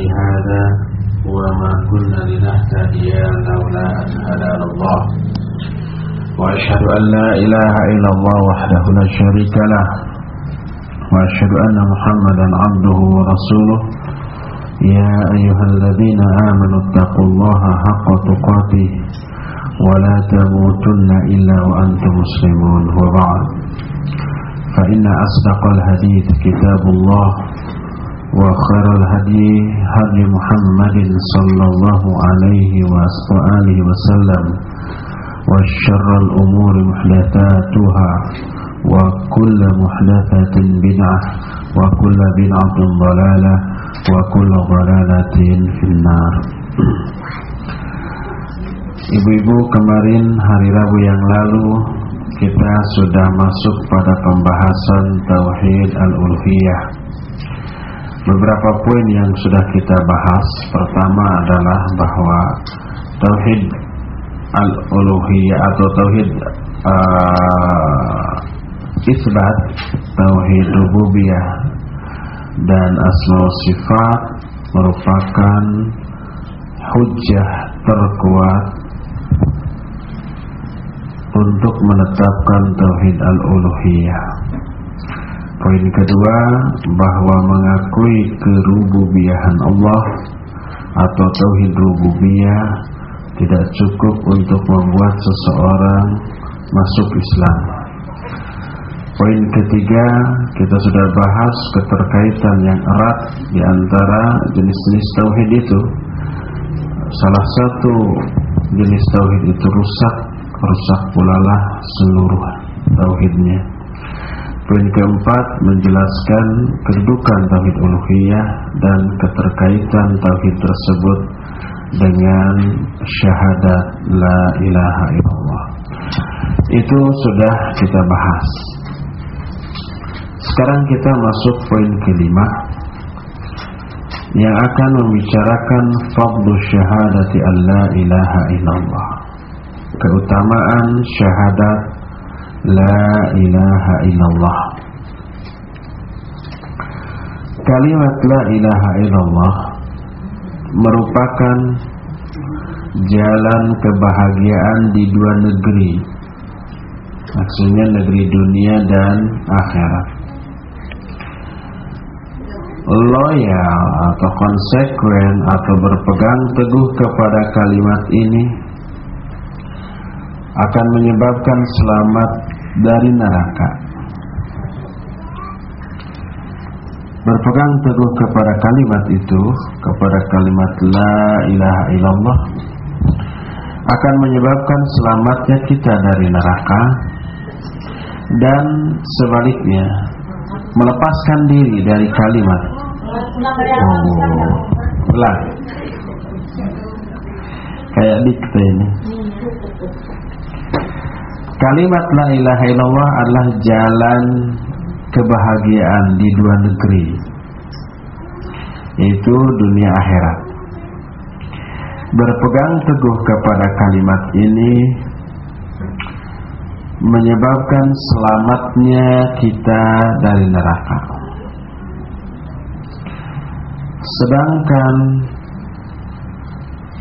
لهذا وما كنا لنهتدي لولا أن هدانا الله. وأشهد أن لا إله إلا الله وحده لا شريك له. وأشهد أن محمدا عبده ورسوله. يا أيها الذين آمنوا اتقوا الله حق تقاته ولا تموتن إلا وأنتم مسلمون. وبعد فإن أصدق الحديث كتاب الله. وخير الهدي هدي محمد صلى الله عليه وآله وسلم وشر الأمور محدثاتها وكل محدثة بدعة وكل بدعة ضلالة وكل ضلالة في النار Ibu-ibu kemarin hari Rabu yang lalu kita sudah masuk pada pembahasan Tauhid Al-Uluhiyah Beberapa poin yang sudah kita bahas Pertama adalah bahwa Tauhid Al-Uluhiyah atau Tauhid uh, Isbat Tauhid Rububiyah Dan Asma Sifat Merupakan Hujjah terkuat untuk menetapkan tauhid al-uluhiyah. Poin kedua bahwa mengakui kerububiahan Allah atau tauhid rububiyah tidak cukup untuk membuat seseorang masuk Islam. Poin ketiga kita sudah bahas keterkaitan yang erat di antara jenis-jenis tauhid itu. Salah satu jenis tauhid itu rusak rusak pula lah seluruh tauhidnya. Poin keempat menjelaskan kedudukan tauhid uluhiyah dan keterkaitan tauhid tersebut dengan syahadat la ilaha illallah. Itu sudah kita bahas. Sekarang kita masuk poin kelima yang akan membicarakan fadlu syahadati alla ilaha illallah keutamaan syahadat la ilaha illallah. Kalimat la ilaha illallah merupakan jalan kebahagiaan di dua negeri maksudnya negeri dunia dan akhirat. Loyal atau konsekuen atau berpegang teguh kepada kalimat ini akan menyebabkan selamat dari neraka. Berpegang teguh kepada kalimat itu, kepada kalimat la ilaha illallah akan menyebabkan selamatnya kita dari neraka dan sebaliknya melepaskan diri dari kalimat. Oh, lah. Kayak dikte ini Kalimat la ilaha illallah adalah jalan kebahagiaan di dua negeri Yaitu dunia akhirat. Berpegang teguh kepada kalimat ini Menyebabkan selamatnya kita dari neraka. Sedangkan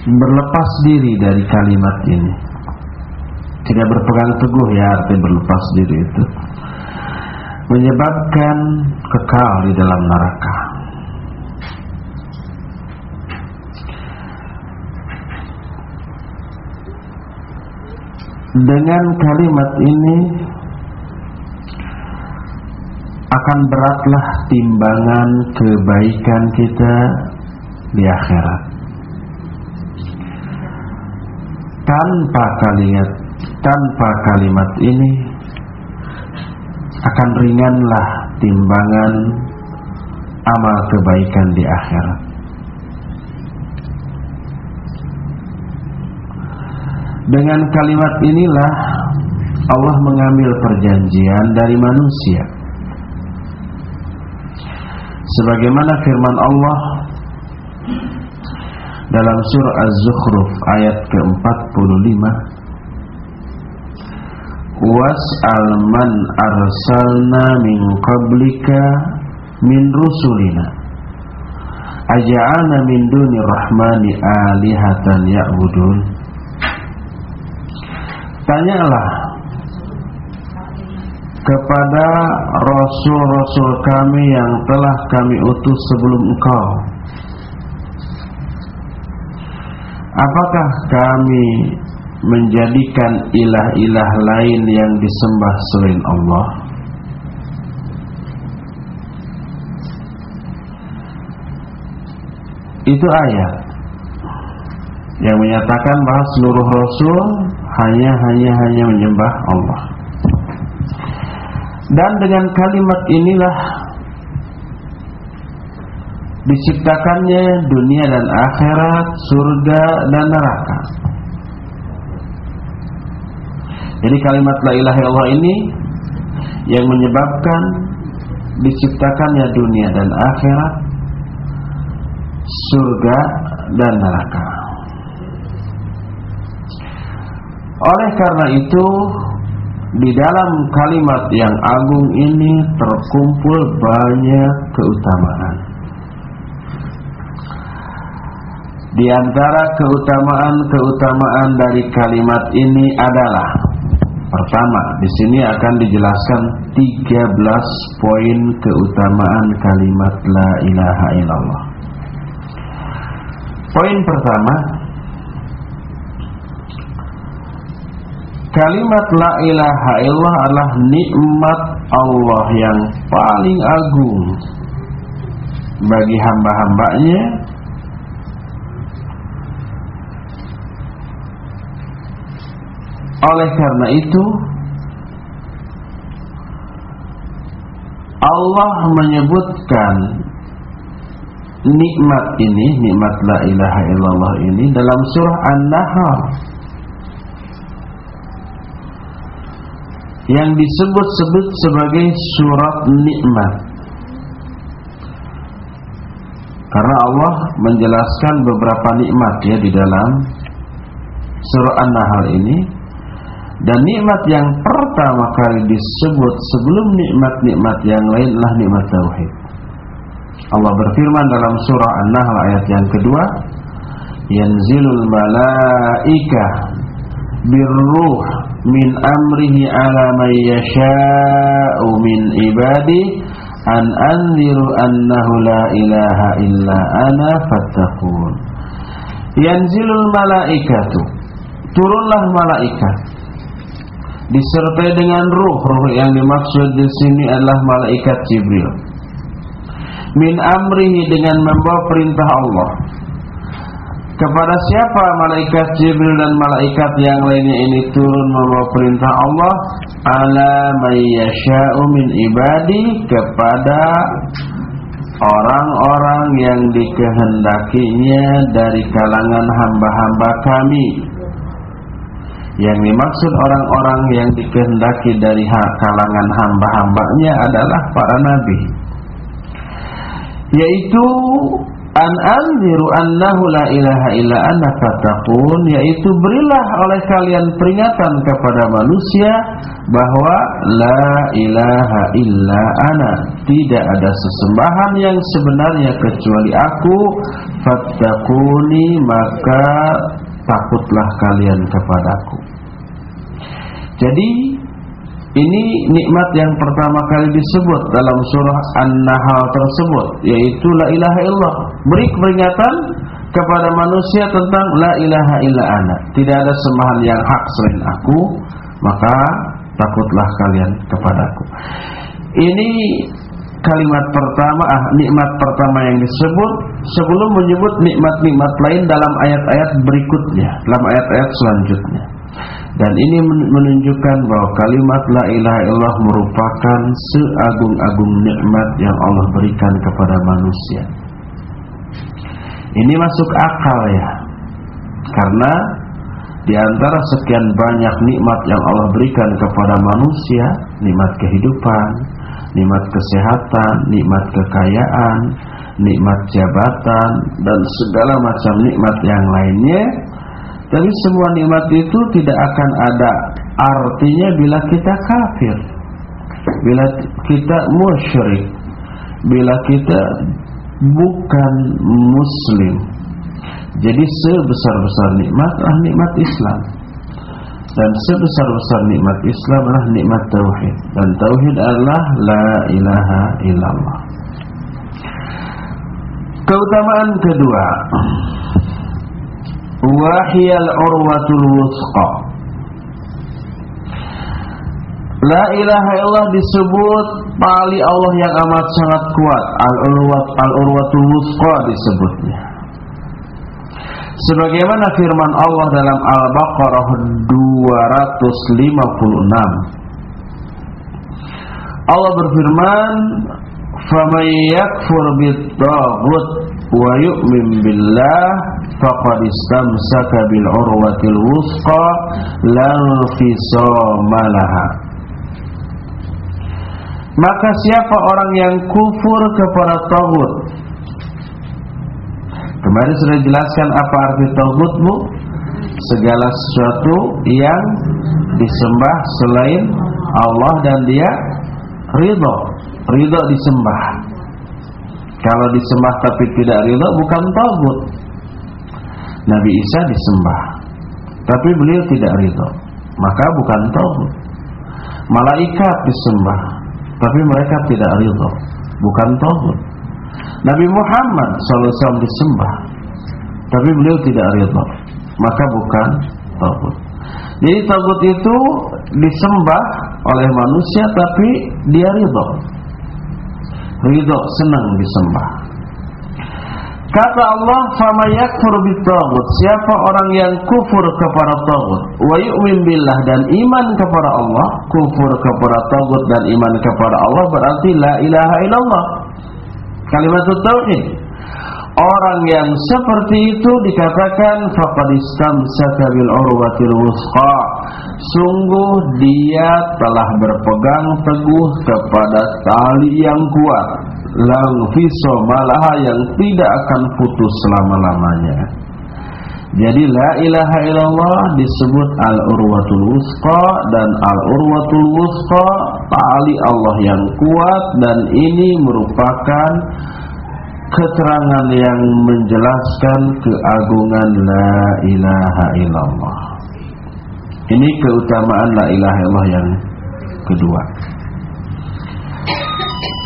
Berlepas diri dari kalimat ini tidak berpegang teguh ya arti berlepas diri itu menyebabkan kekal di dalam neraka. Dengan kalimat ini akan beratlah timbangan kebaikan kita di akhirat. Tanpa kalimat tanpa kalimat ini akan ringanlah timbangan amal kebaikan di akhirat. Dengan kalimat inilah Allah mengambil perjanjian dari manusia. Sebagaimana firman Allah dalam surah Az-Zukhruf ayat ke-45 was'al man arsalna min qablika min rusulina. Aja'ana min duni rahmani alihatan ya'budun. Tanyalah kepada rasul-rasul kami yang telah kami utus sebelum engkau. Apakah kami menjadikan ilah-ilah lain yang disembah selain Allah? Itu ayat yang menyatakan bahwa seluruh rasul hanya hanya hanya menyembah Allah. Dan dengan kalimat inilah diciptakannya dunia dan akhirat, surga dan neraka. Jadi kalimat la ilaha illallah ini yang menyebabkan diciptakannya dunia dan akhirat, surga dan neraka. Oleh karena itu, di dalam kalimat yang agung ini terkumpul banyak keutamaan. Di antara keutamaan-keutamaan dari kalimat ini adalah Pertama, di sini akan dijelaskan 13 poin keutamaan kalimat la ilaha illallah. Poin pertama, kalimat la ilaha illallah adalah nikmat Allah yang paling agung bagi hamba-hambanya Oleh karena itu Allah menyebutkan nikmat ini, nikmat la ilaha illallah ini dalam surah An-Nahl yang disebut-sebut sebagai surat nikmat. Karena Allah menjelaskan beberapa nikmat ya di dalam surah An-Nahl ini dan nikmat yang pertama kali disebut sebelum nikmat-nikmat yang lain adalah nikmat tauhid. Allah berfirman dalam surah An-Nahl ayat yang kedua, "Yanzilul malaika birruh min amrihi ala man yasha'u min ibadi an anziru annahu la ilaha illa ana fattaqun." Yanzilul malaikatu turunlah malaikat disertai dengan ruh. Ruh yang dimaksud di sini adalah malaikat Jibril. Min amrihi dengan membawa perintah Allah. Kepada siapa malaikat Jibril dan malaikat yang lainnya ini turun membawa perintah Allah? Ala mayyasha'u min ibadi kepada orang-orang yang dikehendakinya dari kalangan hamba-hamba kami yang dimaksud orang-orang yang dikehendaki dari kalangan hamba-hambanya adalah para nabi. Yaitu an anziru annahu la ilaha illa ana fattaqun yaitu berilah oleh kalian peringatan kepada manusia bahwa la ilaha illa ana. Tidak ada sesembahan yang sebenarnya kecuali aku. Fattaquni maka takutlah kalian kepadaku jadi ini nikmat yang pertama kali disebut dalam surah An-Nahl tersebut yaitu la ilaha illallah. Beri peringatan kepada manusia tentang la ilaha illa ana. Tidak ada sembahan yang hak selain aku, maka takutlah kalian kepadaku. Ini kalimat pertama ah nikmat pertama yang disebut sebelum menyebut nikmat-nikmat lain dalam ayat-ayat berikutnya, dalam ayat-ayat selanjutnya. Dan ini menunjukkan bahwa kalimat la ilaha illallah merupakan seagung-agung nikmat yang Allah berikan kepada manusia. Ini masuk akal ya. Karena di antara sekian banyak nikmat yang Allah berikan kepada manusia, nikmat kehidupan, nikmat kesehatan, nikmat kekayaan, nikmat jabatan dan segala macam nikmat yang lainnya tapi semua nikmat itu tidak akan ada artinya bila kita kafir. Bila kita musyrik. Bila kita bukan muslim. Jadi sebesar-besar nikmat adalah nikmat Islam. Dan sebesar-besar nikmat Islam adalah nikmat tauhid. Dan tauhid adalah la ilaha illallah. Keutamaan kedua wahiyal urwatul wusqa. La ilaha illallah disebut Pali Allah yang amat sangat kuat. Al-urwat al-urwatul wusqa disebutnya. Sebagaimana firman Allah dalam Al-Baqarah 256 Allah berfirman faman yakfur bitaghut wa yu'min billah faqad istamsaka bil urwatil wuthqa la fisama maka siapa orang yang kufur kepada tauhid? Kemarin sudah jelaskan apa arti tauhidmu Segala sesuatu yang disembah selain Allah dan dia ridho. Ridho disembah. Kalau disembah tapi tidak ridho bukan taubat. Nabi Isa disembah, tapi beliau tidak ridho, maka bukan taubat. Malaikat disembah, tapi mereka tidak ridho, bukan taubat. Nabi Muhammad SAW disembah, tapi beliau tidak ridho, maka bukan taubat. Jadi taubat itu disembah oleh manusia tapi dia ridho ridho senang disembah. Kata Allah, "Fama yakfur bitaghut." Siapa orang yang kufur kepada tagut, wa yu'min billah dan iman kepada Allah, kufur kepada tagut dan iman kepada Allah berarti la ilaha illallah. Kalimat tauhid. Orang yang seperti itu dikatakan faqad istamsaka bil urwatil wusqa. Sungguh dia telah berpegang teguh kepada tali yang kuat, lang fiso malaha yang tidak akan putus selama-lamanya. Jadi la ilaha illallah disebut al-urwatul wusqa dan al-urwatul wusqa tali Allah yang kuat dan ini merupakan keterangan yang menjelaskan keagungan la ilaha illallah. Ini keutamaan la ilaha illallah yang kedua.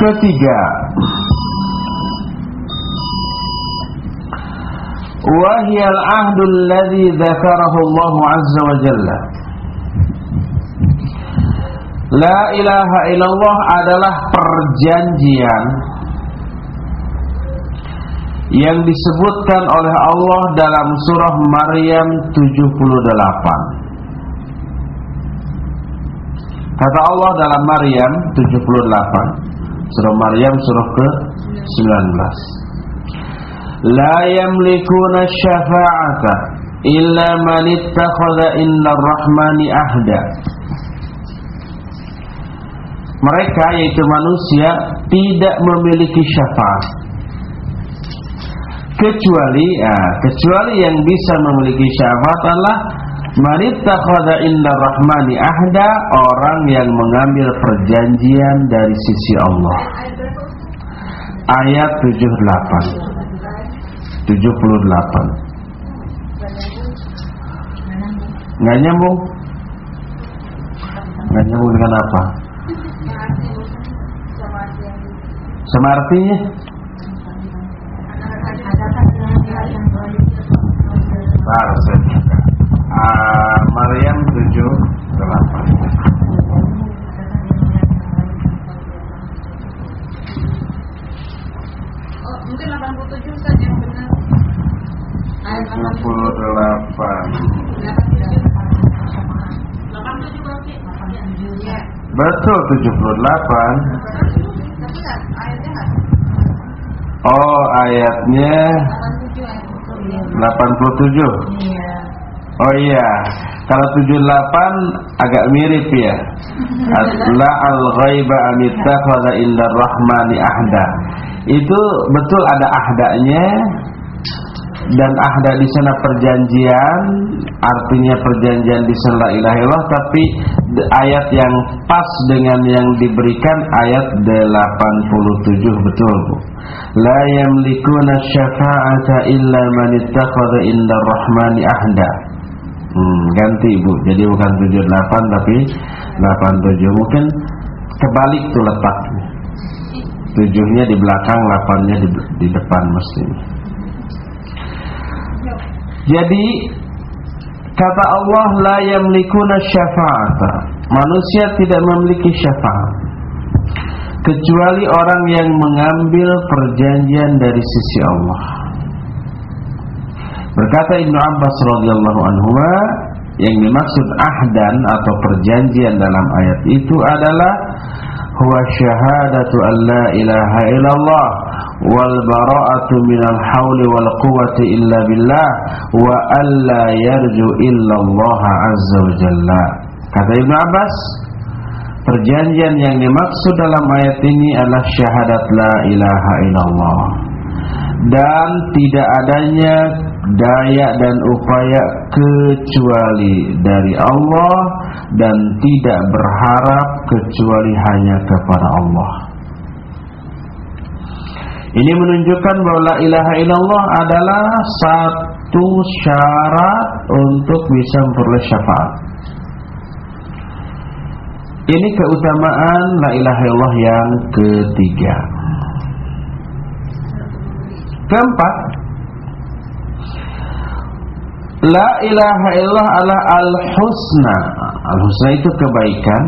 Ketiga, ahdul ladzi dzakarahu Allah azza wa jalla. La ilaha illallah adalah perjanjian yang disebutkan oleh Allah dalam surah Maryam 78. Kata Allah dalam Maryam 78 Surah Maryam surah ke-19 La yamlikuna syafa'ata illa man ittakhadha inna rahmani ahda. Mereka yaitu manusia tidak memiliki syafaat kecuali ya, kecuali yang bisa memiliki syafaat adalah Manittakhadha inda rahmani ahda Orang yang mengambil perjanjian dari sisi Allah. Ayat 78 78 Nggak nyambung? Nggak nyambung dengan apa? Sama artinya Harus uh, Maryam 7 Oh, mungkin 87 Ustaz yang benar. Ayat 78 Ya. Betul 78 Tapi ayatnya Oh ayatnya 87 ayat 87 Iya. Oh iya Kalau 78 agak mirip ya. La al-ghaiba amittakhadha indar rahmani ahda. Itu betul ada ahdanya dan ahda di sana perjanjian artinya perjanjian di sana illallah tapi ayat yang pas dengan yang diberikan ayat 87 betul Bu? La yamlikuna syafa'ata illa man ittakhadha inda rahmani ahda. Hmm, ganti Ibu jadi bukan 78 tapi 87 mungkin kebalik tuh letaknya. Tujuhnya di belakang delapannya di, di depan mestinya jadi kata Allah la yamlikuna syafa'ata. Manusia tidak memiliki syafaat kecuali orang yang mengambil perjanjian dari sisi Allah. Berkata Ibnu Abbas radhiyallahu anhu yang dimaksud ahdan atau perjanjian dalam ayat itu adalah huwa syahadatu an la ilaha illallah wal bara'atu minal hauli wal quwwati illa billah wa alla yarju illa Allah azza wa jalla. Kata Ibnu Abbas, perjanjian yang dimaksud dalam ayat ini adalah syahadat la ilaha illallah dan tidak adanya daya dan upaya kecuali dari Allah dan tidak berharap kecuali hanya kepada Allah. Ini menunjukkan bahwa la ilaha illallah adalah satu syarat untuk bisa memperoleh syafaat. Ini keutamaan la ilaha illallah yang ketiga. Keempat, La ilaha illallah adalah al-husna. Al-husna itu kebaikan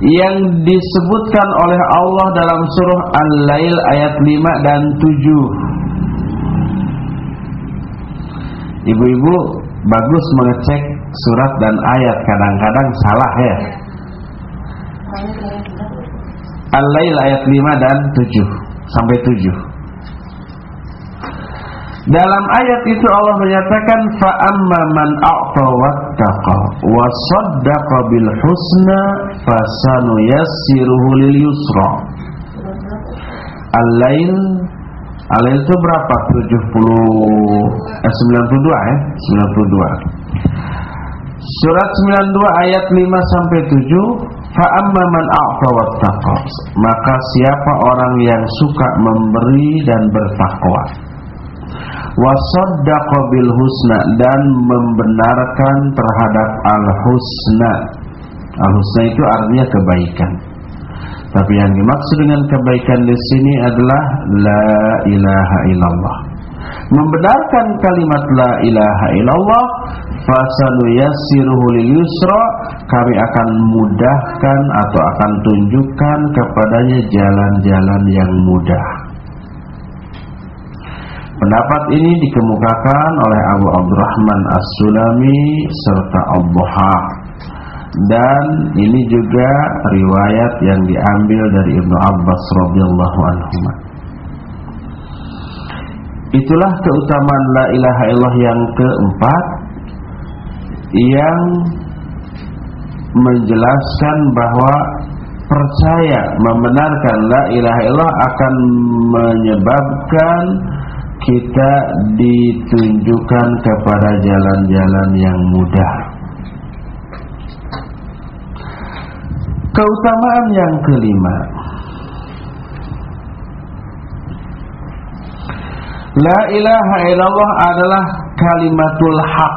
yang disebutkan oleh Allah dalam surah Al-Lail ayat 5 dan 7. Ibu-ibu bagus mengecek surat dan ayat kadang-kadang salah ya. Al-Lail ayat 5 dan 7 sampai 7. Dalam ayat itu Allah menyatakan fa amma man a'ta wattaqa wa saddaqa bil husna fasanu yassiruhu lil yusra. Al-Lail Al-Lail itu berapa? 70 eh, 92 ya, 92. Surat 92 ayat 5 sampai 7 Fa amma man a'ta maka siapa orang yang suka memberi dan bertakwa wasaddaqa bil husna dan membenarkan terhadap al husna. Al husna itu artinya kebaikan. Tapi yang dimaksud dengan kebaikan di sini adalah la ilaha illallah. Membenarkan kalimat la ilaha illallah fasanu yassiruhu lil yusra kami akan mudahkan atau akan tunjukkan kepadanya jalan-jalan yang mudah. Pendapat ini dikemukakan oleh Abu Abdurrahman As-Sulami serta Al-Buha dan ini juga riwayat yang diambil dari Ibnu Abbas radhiyallahu anhu. Itulah keutamaan la ilaha illallah yang keempat yang menjelaskan bahwa percaya membenarkan la ilaha illallah akan menyebabkan kita ditunjukkan kepada jalan-jalan yang mudah. Keutamaan yang kelima. La ilaha illallah adalah kalimatul haq.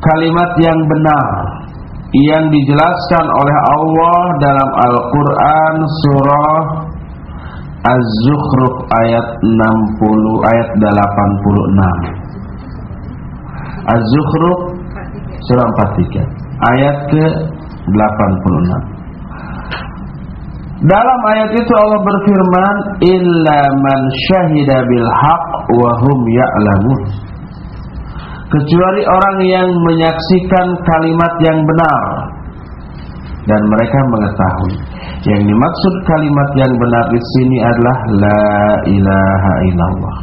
Kalimat yang benar yang dijelaskan oleh Allah dalam Al-Qur'an surah Az-Zukhruf ayat 60 ayat 86. Az-Zukhruf surah 43 ayat ke 86. Dalam ayat itu Allah berfirman illa man syahida bil haq wa hum ya'lamun. Kecuali orang yang menyaksikan kalimat yang benar dan mereka mengetahui. Yang dimaksud kalimat yang benar di sini adalah la ilaha illallah.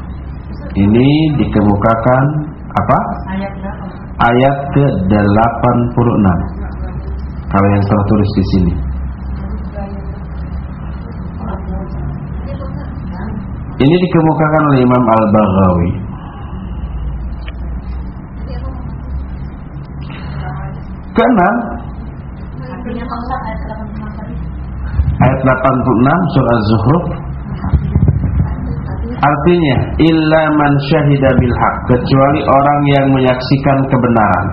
Ini dikemukakan apa? Ayat ke-86. Kalau yang tertulis di sini. Ini dikemukakan oleh Imam Al-Baghawi. Artinya Ustaz ayat 86 tadi. ayat 86 surah Az-Zukhruf Artinya illa man syahida bil haq kecuali orang yang menyaksikan kebenaran.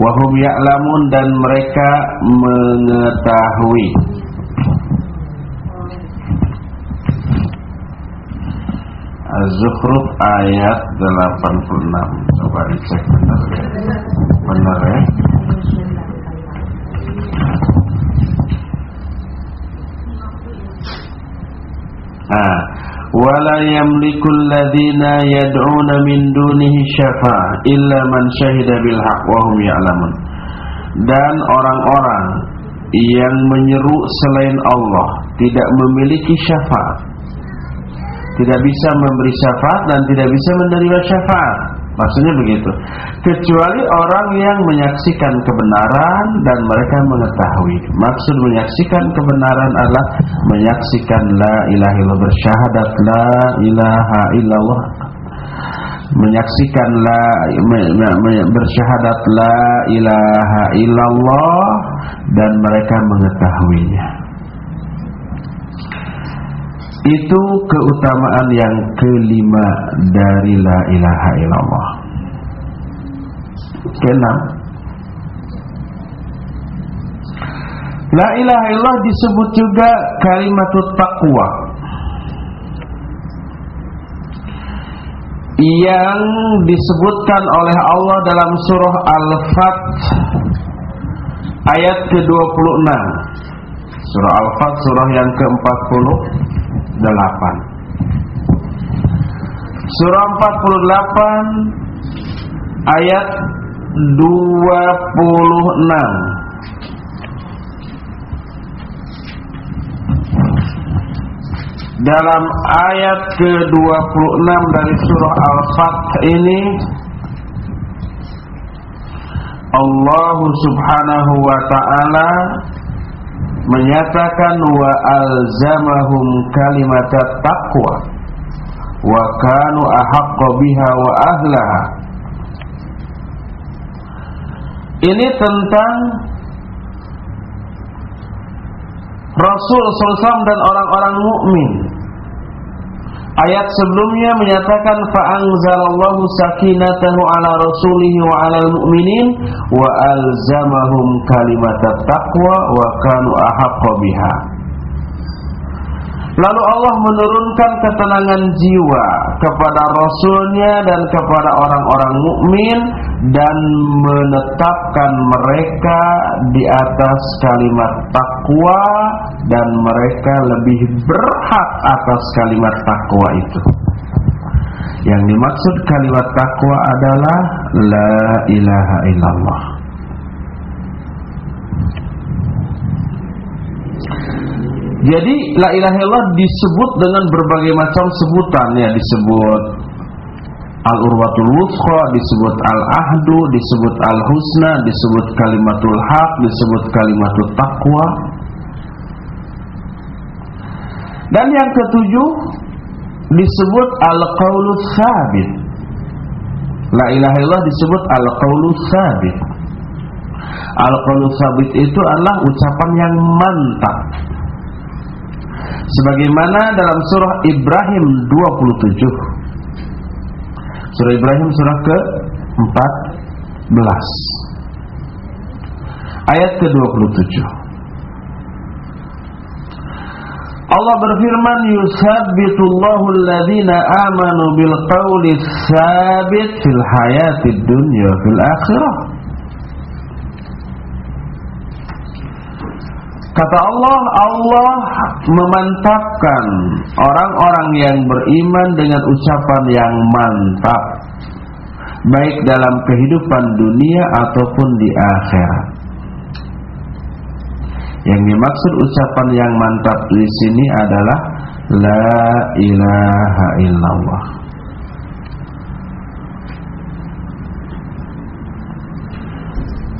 Wahum ya'lamun dan mereka mengetahui. Az-Zukhruf ayat 86. Coba dicek benar ya. Benar ya. Ah, wala yamliku alladhina yad'una min dunihi syafa'a illa man syahida bil haqq wa hum ya'lamun. Dan orang-orang yang menyeru selain Allah tidak memiliki syafaat. Tidak bisa memberi syafaat dan tidak bisa menerima syafaat. Maksudnya begitu. Kecuali orang yang menyaksikan kebenaran dan mereka mengetahui. Maksud menyaksikan kebenaran adalah menyaksikan la ilaha illallah bersyahadat la ilaha illallah. Menyaksikan la bersyahadat la ilaha illallah dan mereka mengetahuinya. Itu keutamaan yang kelima dari la ilaha illallah. Keenam. La ilaha illallah disebut juga kalimatut taqwa. Yang disebutkan oleh Allah dalam surah Al-Fat ayat ke-26. Surah Al-Fat surah yang ke-48. Surah 48 ayat 26. Dalam ayat ke-26 dari surah Al-Fath ini Allah Subhanahu wa taala menyatakan wa alzamahum kalimat taqwa wa kanu ahaqqa biha wa ahlaha ini tentang Rasul SAW dan orang-orang mukmin. Ayat sebelumnya menyatakan fa'anzalallahu sakinatahu ala rasulihi wa ala mu'minin wa alzamahum kalimat taqwa wa kanu ahaqqa biha. Lalu Allah menurunkan ketenangan jiwa kepada Rasulnya dan kepada orang-orang mukmin dan menetapkan mereka di atas kalimat takwa dan mereka lebih berhak atas kalimat takwa itu. Yang dimaksud kalimat takwa adalah la ilaha illallah. Jadi la ilaha illallah disebut dengan berbagai macam sebutan ya disebut Al-Urwatul Wuthqa, disebut Al-Ahdu, disebut Al-Husna, disebut Kalimatul Haq, disebut Kalimatul Taqwa. Dan yang ketujuh disebut Al-Qaulus Sabit. La ilaha illallah disebut Al-Qaulus Sabit. Al-Qaulus Sabit itu adalah ucapan yang mantap. Sebagaimana dalam surah Ibrahim 27 Surah Ibrahim surah ke-14 Ayat ke-27 Allah berfirman yusabbitullahu alladhina amanu bil qawli tsabit fil hayatid dunya fil akhirah Kata Allah, Allah memantapkan orang-orang yang beriman dengan ucapan yang mantap baik dalam kehidupan dunia ataupun di akhirat. Yang dimaksud ucapan yang mantap di sini adalah la ilaha illallah.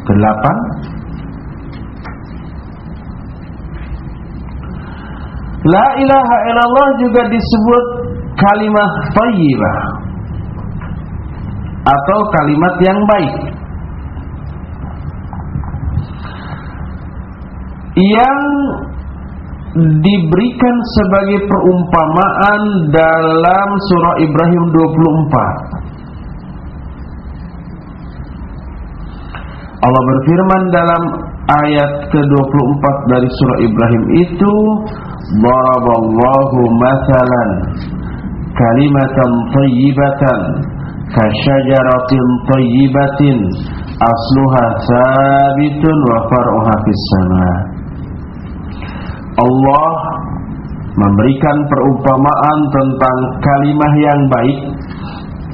Kedelapan La ilaha illallah juga disebut kalimat thayyibah. Atau kalimat yang baik. Yang diberikan sebagai perumpamaan dalam surah Ibrahim 24 Allah berfirman dalam ayat ke-24 dari surah Ibrahim itu Daraballahu mathalan kalimatan tayyibatan kasyajaratin tayyibatin asluha sabitun wa far'uha fis sama. Allah memberikan perumpamaan tentang kalimah yang baik.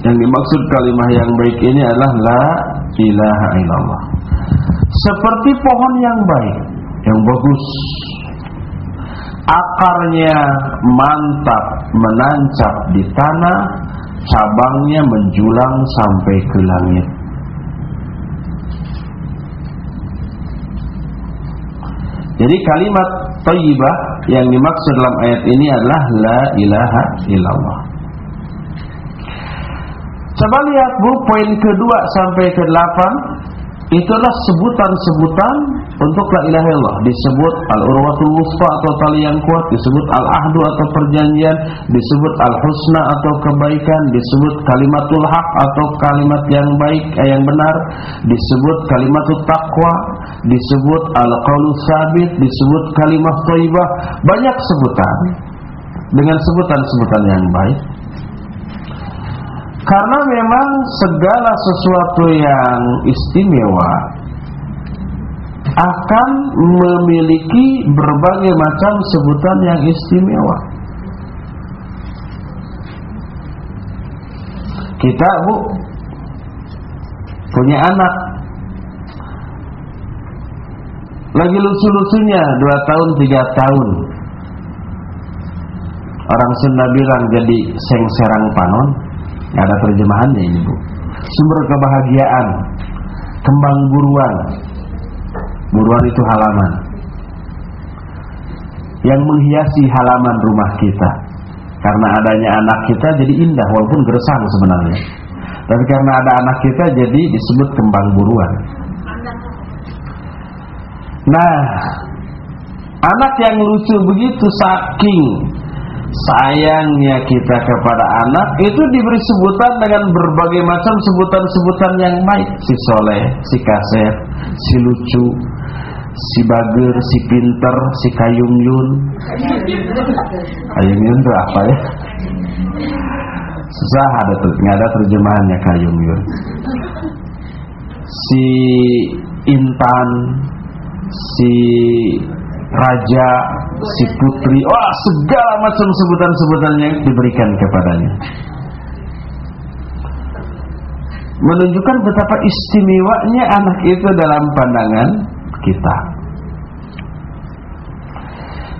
Yang dimaksud kalimah yang baik ini adalah la ilaha illallah. Seperti pohon yang baik yang bagus akarnya mantap menancap di tanah cabangnya menjulang sampai ke langit. Jadi kalimat thayyibah yang dimaksud dalam ayat ini adalah la ilaha illallah. Coba lihat Bu poin kedua sampai ke delapan itulah sebutan-sebutan untuk la ilaha illallah. Disebut al-urwatul wusta atau tali yang kuat disebut al-ahdu atau perjanjian disebut al-husna atau kebaikan disebut kalimatul haq atau kalimat yang baik eh, yang benar disebut kalimatul taqwa disebut al-qaulu sabit disebut kalimat thayyibah. Banyak sebutan. Dengan sebutan-sebutan yang baik karena memang segala sesuatu yang istimewa akan memiliki berbagai macam sebutan yang istimewa. Kita bu punya anak. Lagi lucu-lucunya dua tahun tiga tahun. Orang Sunda bilang jadi seng serang panon ada terjemahannya ini bu. Sumber kebahagiaan, kembang buruan. Buruan itu halaman. Yang menghiasi halaman rumah kita. Karena adanya anak kita jadi indah walaupun gersang sebenarnya. Tapi karena ada anak kita jadi disebut kembang buruan. Nah, anak yang lucu begitu saking sayangnya kita kepada anak itu diberi sebutan dengan berbagai macam sebutan-sebutan yang baik si soleh, si kaset, si lucu, si bager, si pinter, si kayung yun. Kayung yun itu apa ya? Susah ada nggak ada terjemahannya kayung yun. Si intan, si raja, si putri, wah segala macam sebutan-sebutan yang diberikan kepadanya. Menunjukkan betapa istimewanya anak itu dalam pandangan kita.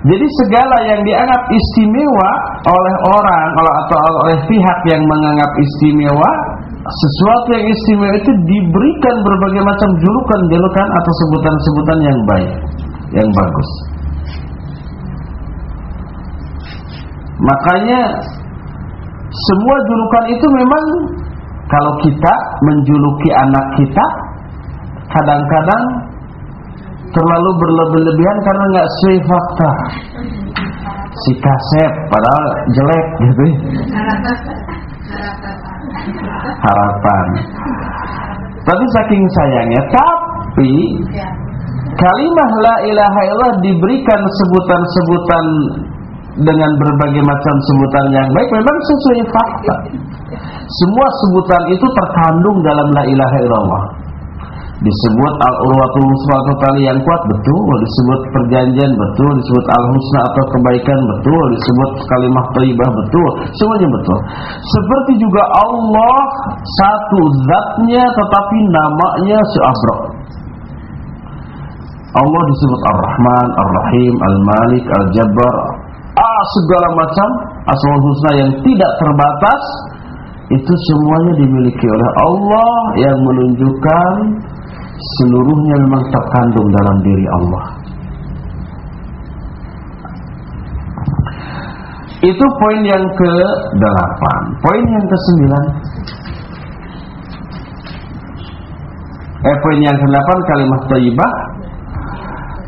Jadi segala yang dianggap istimewa oleh orang atau oleh pihak yang menganggap istimewa sesuatu yang istimewa itu diberikan berbagai macam julukan-julukan atau sebutan-sebutan yang baik yang bagus. Makanya semua julukan itu memang kalau kita menjuluki anak kita kadang-kadang terlalu berlebih-lebihan karena nggak sesuai fakta. Si kaset padahal jelek gitu. Harapan. Tapi saking sayangnya, tapi Kalimah la ilaha illallah diberikan sebutan-sebutan dengan berbagai macam sebutan yang baik memang sesuai fakta. Semua sebutan itu terkandung dalam la ilaha illallah. Disebut al-urwatul husna atau tali yang kuat betul, disebut perjanjian betul, disebut al-husna atau kebaikan betul, disebut kalimah thayyibah betul, semuanya betul. Seperti juga Allah satu zatnya tetapi namanya seabrok. Allah disebut Ar-Rahman, Ar-Rahim, Al-Malik, Al-Jabbar ah, segala macam asmaul husna yang tidak terbatas itu semuanya dimiliki oleh Allah yang menunjukkan seluruhnya memang terkandung dalam diri Allah Itu poin yang ke-8. Poin yang ke-9. Eh poin yang ke-8 kalimat thayyibah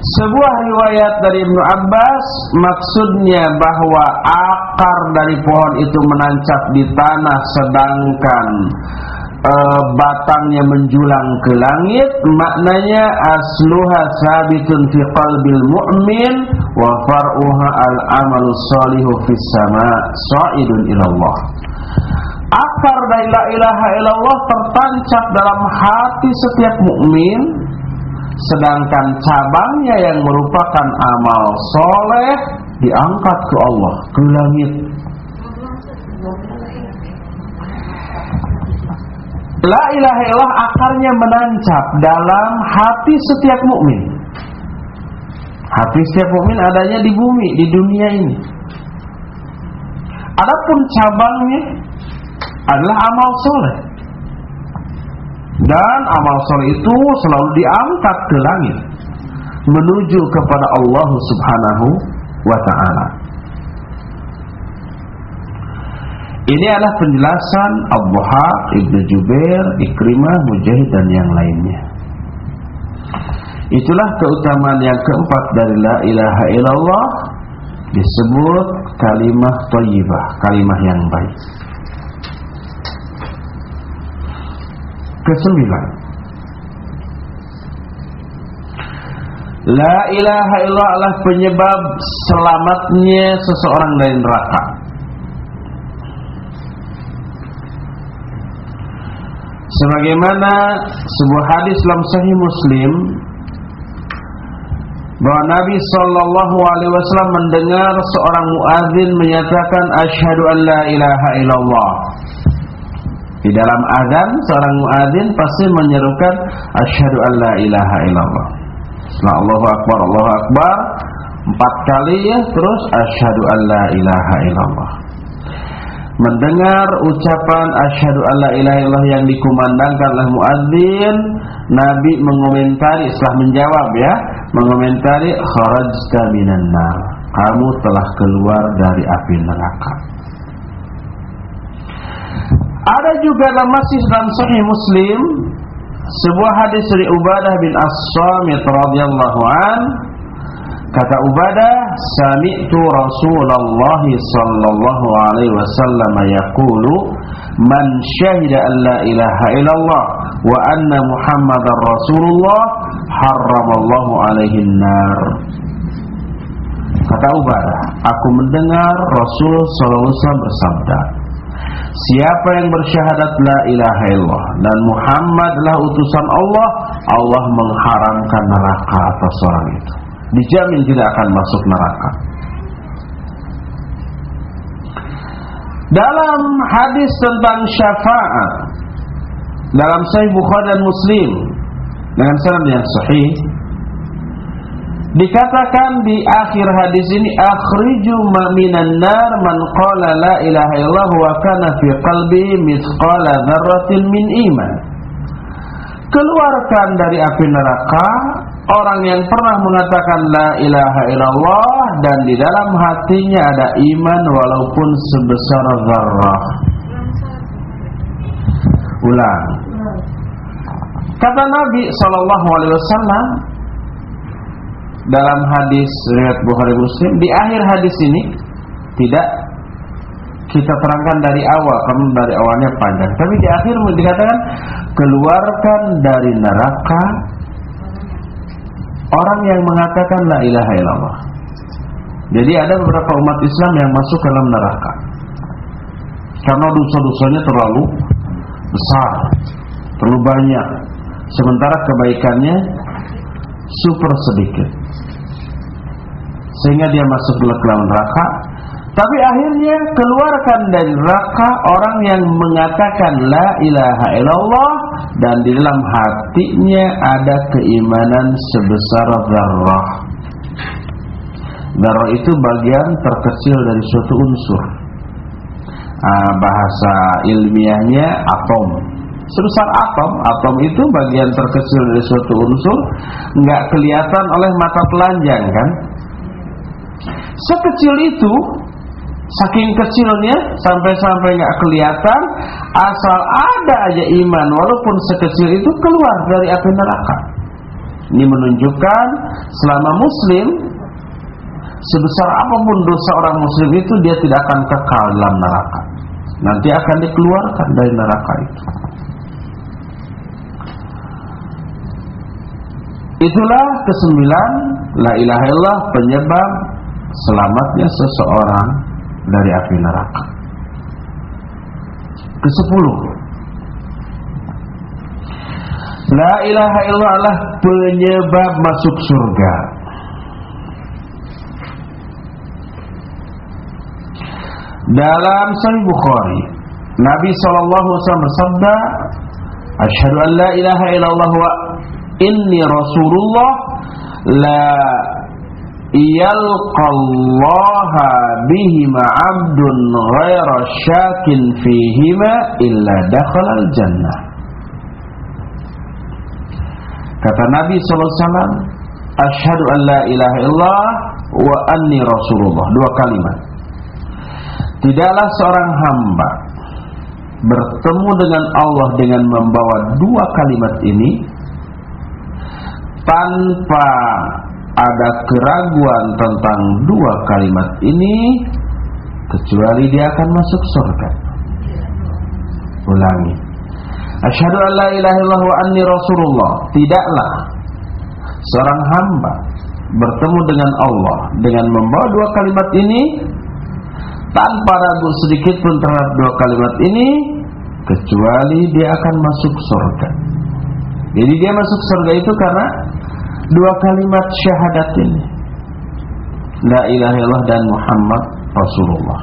sebuah riwayat dari Ibnu Abbas maksudnya bahwa akar dari pohon itu menancap di tanah sedangkan e, batangnya menjulang ke langit maknanya asluha sabitun fi qalbil mu'min wa far'uha al amalu salihu fis sama sa'idun ilallah. Akar dari la ilaha illallah tertancap dalam hati setiap mukmin sedangkan cabangnya yang merupakan amal soleh diangkat ke Allah ke langit La ilaha illallah akarnya menancap dalam hati setiap mukmin. Hati setiap mukmin adanya di bumi, di dunia ini. Adapun cabangnya adalah amal soleh. Dan amal soleh itu selalu diangkat ke langit menuju kepada Allah Subhanahu wa taala. Ini adalah penjelasan Abu Haq, Ibnu Jubair, Ikrimah, Mujahid dan yang lainnya. Itulah keutamaan yang keempat dari la ilaha illallah disebut kalimah thayyibah, kalimah yang baik. Kesembilan. La ilaha illallah adalah penyebab selamatnya seseorang dari neraka. sebagaimana sebuah hadis dalam Sahih Muslim bahwa Nabi Shallallahu Alaihi Wasallam mendengar seorang muadzin menyatakan asyhadu an la ilaha illallah. Di dalam azan seorang muadzin pasti menyerukan asyhadu an la ilaha illallah. Setelah Allahu Akbar Allahu Akbar. Empat kali ya terus asyhadu an la ilaha illallah. Mendengar ucapan asyhadu alla ilaha illallah yang dikumandangkan oleh muadzin Nabi mengomentari setelah menjawab ya mengomentari kharajta minan nar. Kamu telah keluar dari api neraka ada juga dalam masih dalam sahih Muslim sebuah hadis dari Ubadah bin As-Samit radhiyallahu an Kata Ubadah, sami'tu Rasulullah sallallahu alaihi wasallam yaqulu, "Man syahida an la ilaha illallah wa anna Muhammadar Rasulullah, harramallahu alaihi nar." Kata Ubadah, aku mendengar Rasul sallallahu alaihi wasallam bersabda, Siapa yang bersyahadat la ilaha illallah dan Muhammad adalah utusan Allah, Allah mengharamkan neraka atas orang itu dijamin tidak akan masuk neraka. Dalam hadis tentang syafaat dalam Sahih Bukhari dan Muslim dengan sanad yang sahih dikatakan di akhir hadis ini akhriju minan nar man qala la ilaha illallah wa kana fi qalbi mithqala dzarratin min iman keluarkan dari api neraka orang yang pernah mengatakan la ilaha illallah dan di dalam hatinya ada iman walaupun sebesar zarrah. Ulang. Kata Nabi sallallahu alaihi wasallam dalam hadis riwayat Bukhari Muslim di akhir hadis ini tidak kita terangkan dari awal karena dari awalnya panjang tapi di akhir dikatakan keluarkan dari neraka orang yang mengatakan la ilaha illallah. Jadi ada beberapa umat Islam yang masuk ke dalam neraka. Karena dosa-dosanya terlalu besar, terlalu banyak. Sementara kebaikannya super sedikit. Sehingga dia masuk ke dalam neraka tapi akhirnya keluarkan dari neraka orang yang mengatakan la ilaha illallah dan di dalam hatinya ada keimanan sebesar zarrah. Zarrah itu bagian terkecil dari suatu unsur. Ah, bahasa ilmiahnya atom. Sebesar atom, atom itu bagian terkecil dari suatu unsur, nggak kelihatan oleh mata telanjang kan? Sekecil itu Saking kecilnya sampai-sampai nggak kelihatan, asal ada aja iman walaupun sekecil itu keluar dari api neraka. Ini menunjukkan selama muslim sebesar apa pun dosa orang muslim itu dia tidak akan kekal dalam neraka. Nanti akan dikeluarkan dari neraka itu. Itulah kesembilan La ilaha illallah penyebab selamatnya seseorang dari api neraka. Kesepuluh La ilaha illallah penyebab masuk surga. Dalam Sahih Bukhari, Nabi sallallahu alaihi wasallam bersabda, "Asyhadu an la ilaha illallah wa inni rasulullah la yalqallaha bihima 'abdun ghaira syakin fihima illa dakhala al-jannah." Kata Nabi wasallam, "Asyhadu an la ilaha illallah wa anni rasulullah." Dua kalimat. Tidaklah seorang hamba bertemu dengan Allah dengan membawa dua kalimat ini tanpa ada keraguan tentang dua kalimat ini kecuali dia akan masuk surga. Ulangi. Asyhadu an la ilaha illallah wa anni rasulullah. Tidaklah seorang hamba bertemu dengan Allah dengan membawa dua kalimat ini tanpa ragu sedikit pun terhadap dua kalimat ini kecuali dia akan masuk surga. Jadi dia masuk surga itu karena dua kalimat syahadat ini. La ilaha illallah dan Muhammad Rasulullah.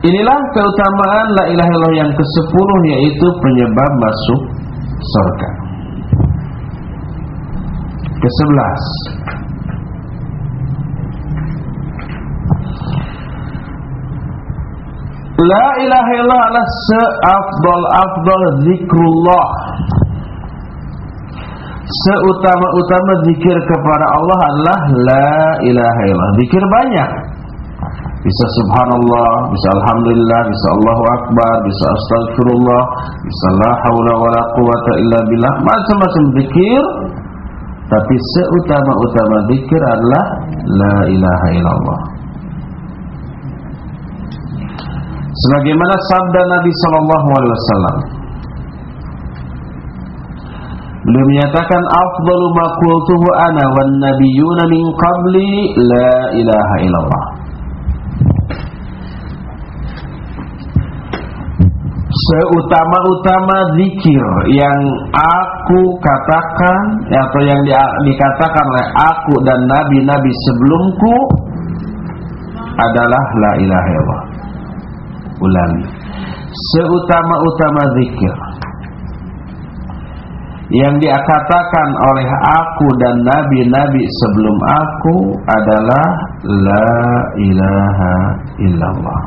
Inilah keutamaan la ilaha illallah yang ke-10 yaitu penyebab masuk surga. Ke-11 La ilaha illallah adalah seafdal-afdal zikrullah Seutama-utama zikir kepada Allah adalah La ilaha illallah. Zikir banyak. Bisa subhanallah, bisa alhamdulillah, bisa Allahu akbar, bisa astagfirullah Bisa la hawla wa la quwata illa billah. Macam-macam zikir. Tapi seutama-utama zikir adalah La ilaha illallah. Sebagaimana sabda Nabi sallallahu alaihi wasallam Beliau menyatakan afdalu ma qultuhu ana wan nabiyyuna min qabli la ilaha illallah. Seutama-utama zikir yang aku katakan atau yang di, dikatakan oleh aku dan nabi-nabi sebelumku adalah la ilaha illallah. Ulangi. Seutama-utama zikir yang dikatakan oleh aku dan nabi-nabi sebelum aku adalah la ilaha illallah.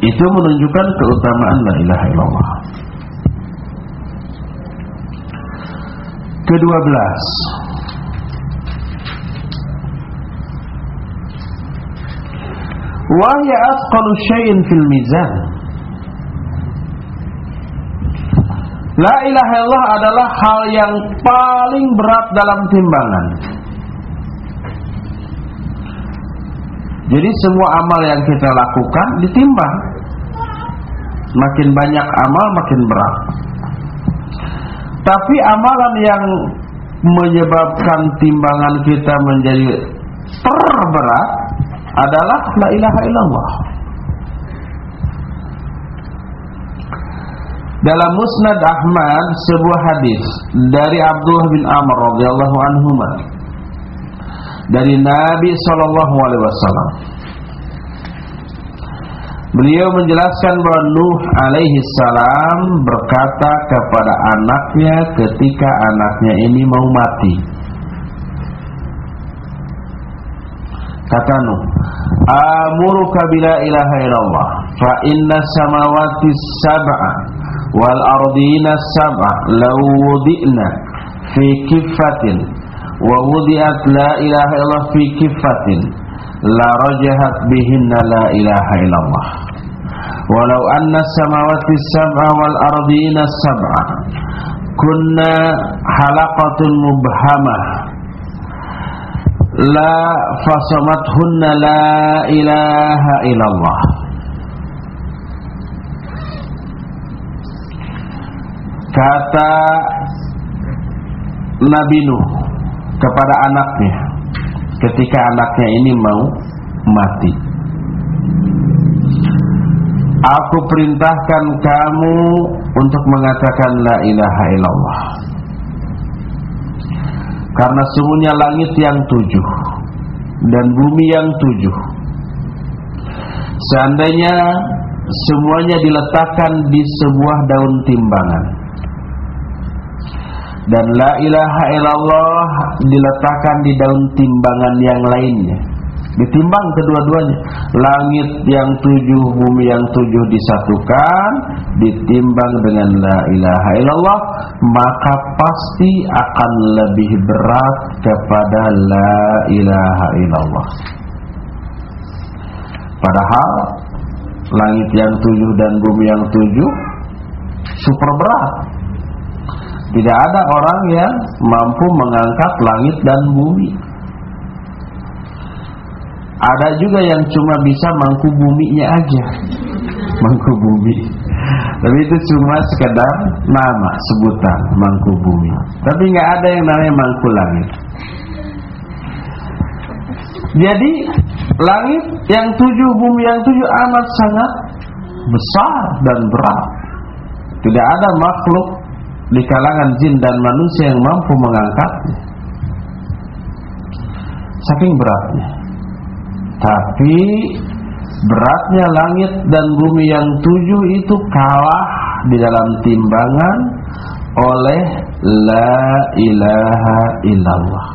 Itu menunjukkan keutamaan la ilaha illallah. Kedua belas. Wahya asqalu syai'in fil mizan La ilaha illallah adalah hal yang paling berat dalam timbangan. Jadi semua amal yang kita lakukan ditimbang. Makin banyak amal makin berat. Tapi amalan yang menyebabkan timbangan kita menjadi terberat adalah la ilaha illallah. Dalam Musnad Ahmad sebuah hadis dari Abdullah bin Amr radhiyallahu anhu dari Nabi sallallahu alaihi wasallam. Beliau menjelaskan bahwa Nuh alaihi salam berkata kepada anaknya ketika anaknya ini mau mati. Kata Nuh, "Amuruka bila ilaha illallah, fa inna samawati sab'a wal ardina sab'a law wudi'na fi kifatin wa wudi'at la ilaha illallah fi kifatin la rajahat bihinna la ilaha illallah walau anna samawati sab'a wal ardina sab'a kunna halaqatun mubhamah la fasamathunna la ilaha kata Nabi Nuh kepada anaknya ketika anaknya ini mau mati. Aku perintahkan kamu untuk mengatakan la ilaha illallah. Karena sungguhnya langit yang tujuh Dan bumi yang tujuh. Seandainya semuanya diletakkan di sebuah daun timbangan Dan la ilaha illallah diletakkan di daun timbangan yang lainnya. Ditimbang kedua-duanya. Langit yang tujuh, bumi yang tujuh disatukan Ditimbang dengan la ilaha illallah Maka pasti akan lebih berat kepada la ilaha illallah. Padahal Langit yang tujuh dan bumi yang tujuh Super berat Tidak ada orang yang mampu mengangkat langit dan bumi. Ada juga yang cuma bisa mangku buminya aja. Mangku bumi. Tapi itu cuma sekedar nama, sebutan mangku bumi. Tapi nggak ada yang namanya mangku langit. Jadi langit yang tujuh, bumi yang tujuh amat sangat besar dan berat. Tidak ada makhluk di kalangan jin dan manusia yang mampu mengangkatnya Saking beratnya tapi beratnya langit dan bumi yang tujuh itu kalah di dalam timbangan oleh la ilaha illallah.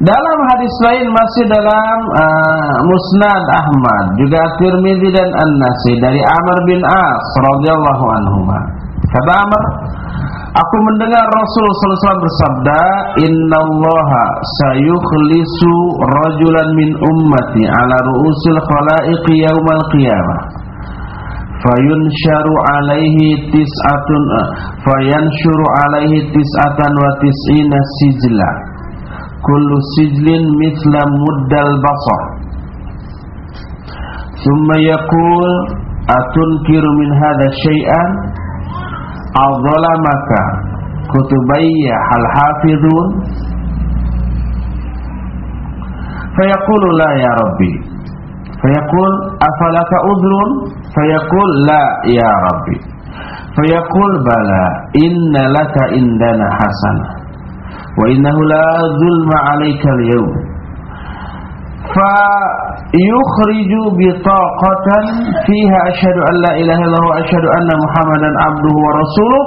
Dalam hadis lain masih dalam uh, Musnad Ahmad juga Tirmizi dan An-Nasi dari Amr bin As radhiyallahu anhu. Kata Amr, Aku mendengar Rasul SAW bersabda, Inna Allaha sayukhlisu rajulan min ummati ala ru'usil khalaiqi yawmal qiyamah. Fayunsharu alaihi tis'atun fayanshuru alaihi tis'atan wa tis'ina sijla. Kullu sijlin mithla muddal basar. Thumma yaqul atunkiru min hadha syai'an Adzalamaka kutubayya hal hafidun Fayaqulu la ya Rabbi Fayaqul afalaka udrun Fayaqul la ya Rabbi Fayaqul bala inna laka indana innahu la zulma alaika al-yawm فيخرج بطاقة فيها أشهد أن لا إله إلا الله وأشهد أن محمدا عبده ورسوله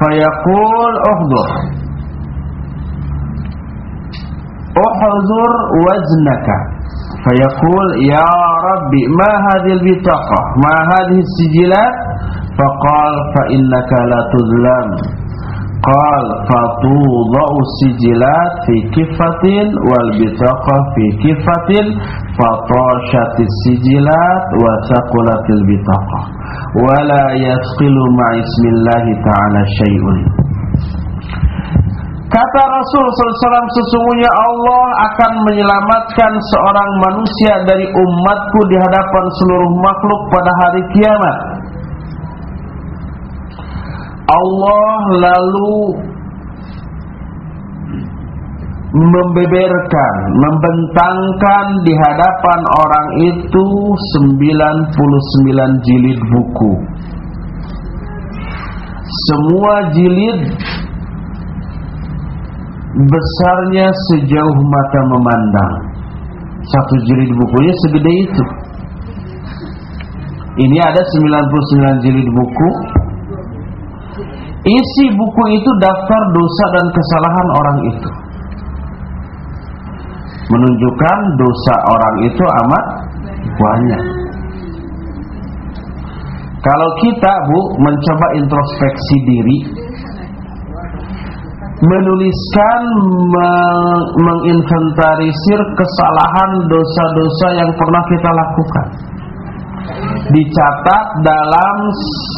فيقول احضر احضر وزنك. فيقول يا ربي ما هذه البطاقة؟ ما هذه السجلات؟ فقال فإنك لا تظلم. Qal fatu fatudha'u sijilat fi kifatin wal bitaqa fi kifatin fatashat sijilat wa saqulat al bitaqa wa la yasqilu ma'ismillahi ta'ala syai'un Kata Rasul SAW sesungguhnya Allah akan menyelamatkan seorang manusia dari umatku di hadapan seluruh makhluk pada hari kiamat. Allah lalu membeberkan, membentangkan di hadapan orang itu 99 jilid buku. Semua jilid besarnya sejauh mata memandang. Satu jilid bukunya segede itu. Ini ada 99 jilid buku Isi buku itu daftar dosa dan kesalahan orang itu. Menunjukkan dosa orang itu amat banyak. Kalau kita Bu mencoba introspeksi diri menuliskan meng menginventarisir kesalahan dosa-dosa yang pernah kita lakukan dicatat dalam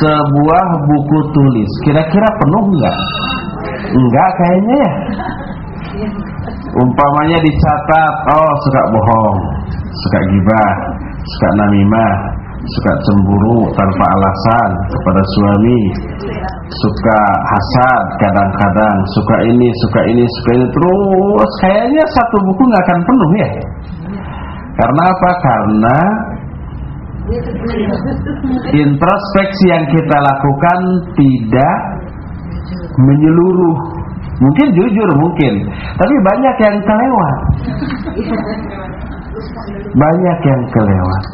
sebuah buku tulis. Kira-kira penuh enggak? enggak kayaknya ya. Umpamanya dicatat oh suka bohong suka gibah suka namimah suka cemburu tanpa alasan kepada suami suka hasad kadang-kadang suka ini suka ini suka ini. Terus kayaknya satu buku nggak akan penuh ya. Karena apa? Karena introspeksi yang kita lakukan tidak menyeluruh. Mungkin jujur mungkin. Tapi banyak yang kelewat. Banyak yang kelewat.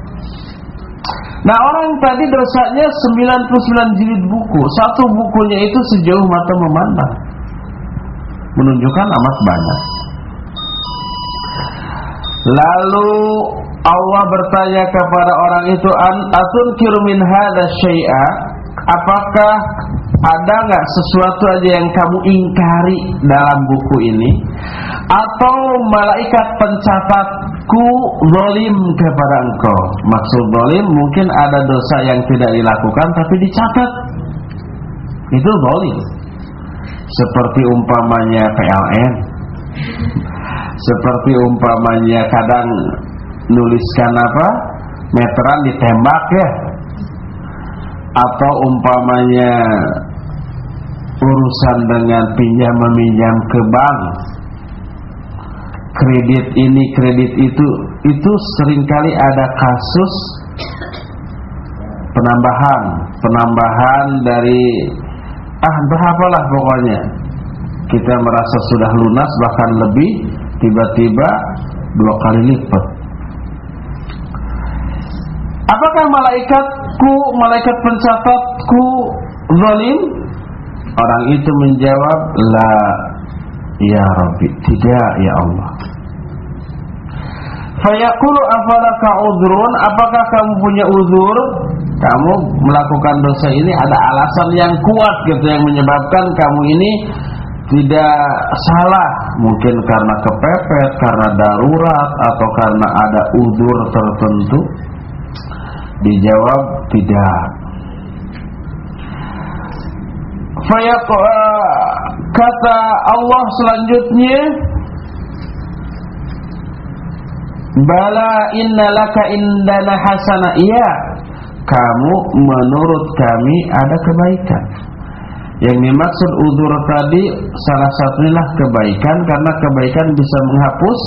Nah orang tadi dosanya 99 jilid buku. Satu bukunya itu sejauh mata memandang. Menunjukkan amat banyak. Lalu Allah bertanya kepada orang itu Atun kirumin hadha syai'a? Apakah ada nggak sesuatu aja yang kamu ingkari dalam buku ini? Atau malaikat pencatatku zalim kepada engkau? Maksud zalim mungkin ada dosa yang tidak dilakukan tapi dicatat. Itu zalim. Seperti umpamanya PLN seperti umpamanya kadang nuliskan apa? Meteran ditembak ya. Atau umpamanya urusan dengan pinjam meminjam ke bank. Kredit ini kredit itu itu sering kali ada kasus penambahan. Penambahan dari ah entah apalah pokoknya. Kita merasa sudah lunas bahkan lebih tiba-tiba dua kali lipat apakah malaikatku malaikat pencatatku zalim? Orang itu menjawab La Ya Rabbi Tidak ya Allah. Fayaqulu afalaka udhrun Apakah kamu punya uzur? Kamu melakukan dosa ini Ada alasan yang kuat gitu Yang menyebabkan kamu ini Tidak salah. Mungkin karena kepepet Karena darurat Atau karena ada uzur tertentu Dijawab tidak. Fayaq kata Allah selanjutnya Bala inna laka indana hasana. Iya Kamu menurut kami ada kebaikan. Yang dimaksud udur tadi Salah satunya kebaikan Karena kebaikan bisa menghapus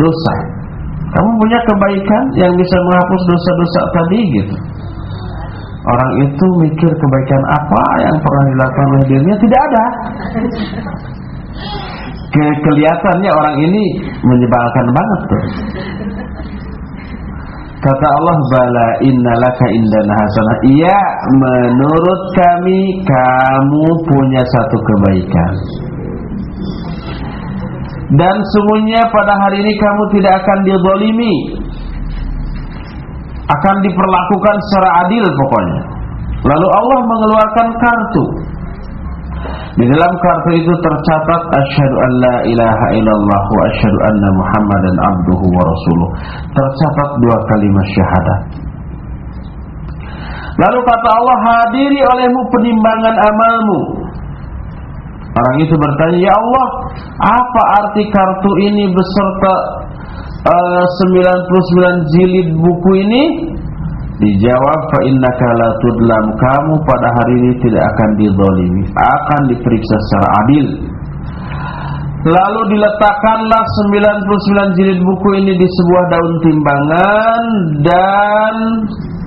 dosa Kamu punya kebaikan yang bisa menghapus dosa-dosa tadi gitu Orang itu mikir kebaikan apa yang pernah dilakukan oleh dirinya tidak ada. Ke kelihatannya orang ini menyebalkan banget tuh. Kata Allah bala innalaka indana hasanah. Iya, menurut kami kamu punya satu kebaikan. Dan sungguhnya pada hari ini kamu tidak akan didolimi akan diperlakukan secara adil pokoknya. Lalu Allah mengeluarkan kartu. Di dalam kartu itu tercatat asyhadu an la ilaha illallah wa asyhadu anna muhammadan abduhu wa rasuluh. Tercatat dua kalimat syahadat. Lalu kata Allah hadiri olehmu penimbangan amalmu. Orang itu bertanya, "Ya Allah, apa arti kartu ini beserta uh, 99 jilid buku ini? Dijawab fa innaka la tudlam kamu pada hari ini tidak akan dizalimi, akan diperiksa secara adil. Lalu diletakkanlah 99 jilid buku ini di sebuah daun timbangan dan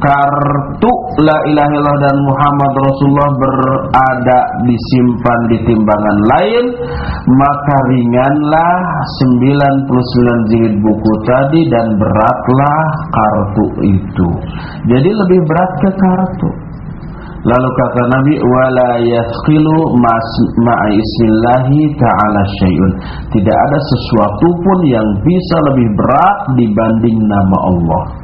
kartu la ilaha illallah dan Muhammad Rasulullah berada disimpan di timbangan lain maka ringanlah 99 jilid buku tadi dan beratlah kartu itu jadi lebih berat ke kartu Lalu kata Nabi wala ta'ala syai'un. Tidak ada sesuatu pun yang bisa lebih berat dibanding nama Allah.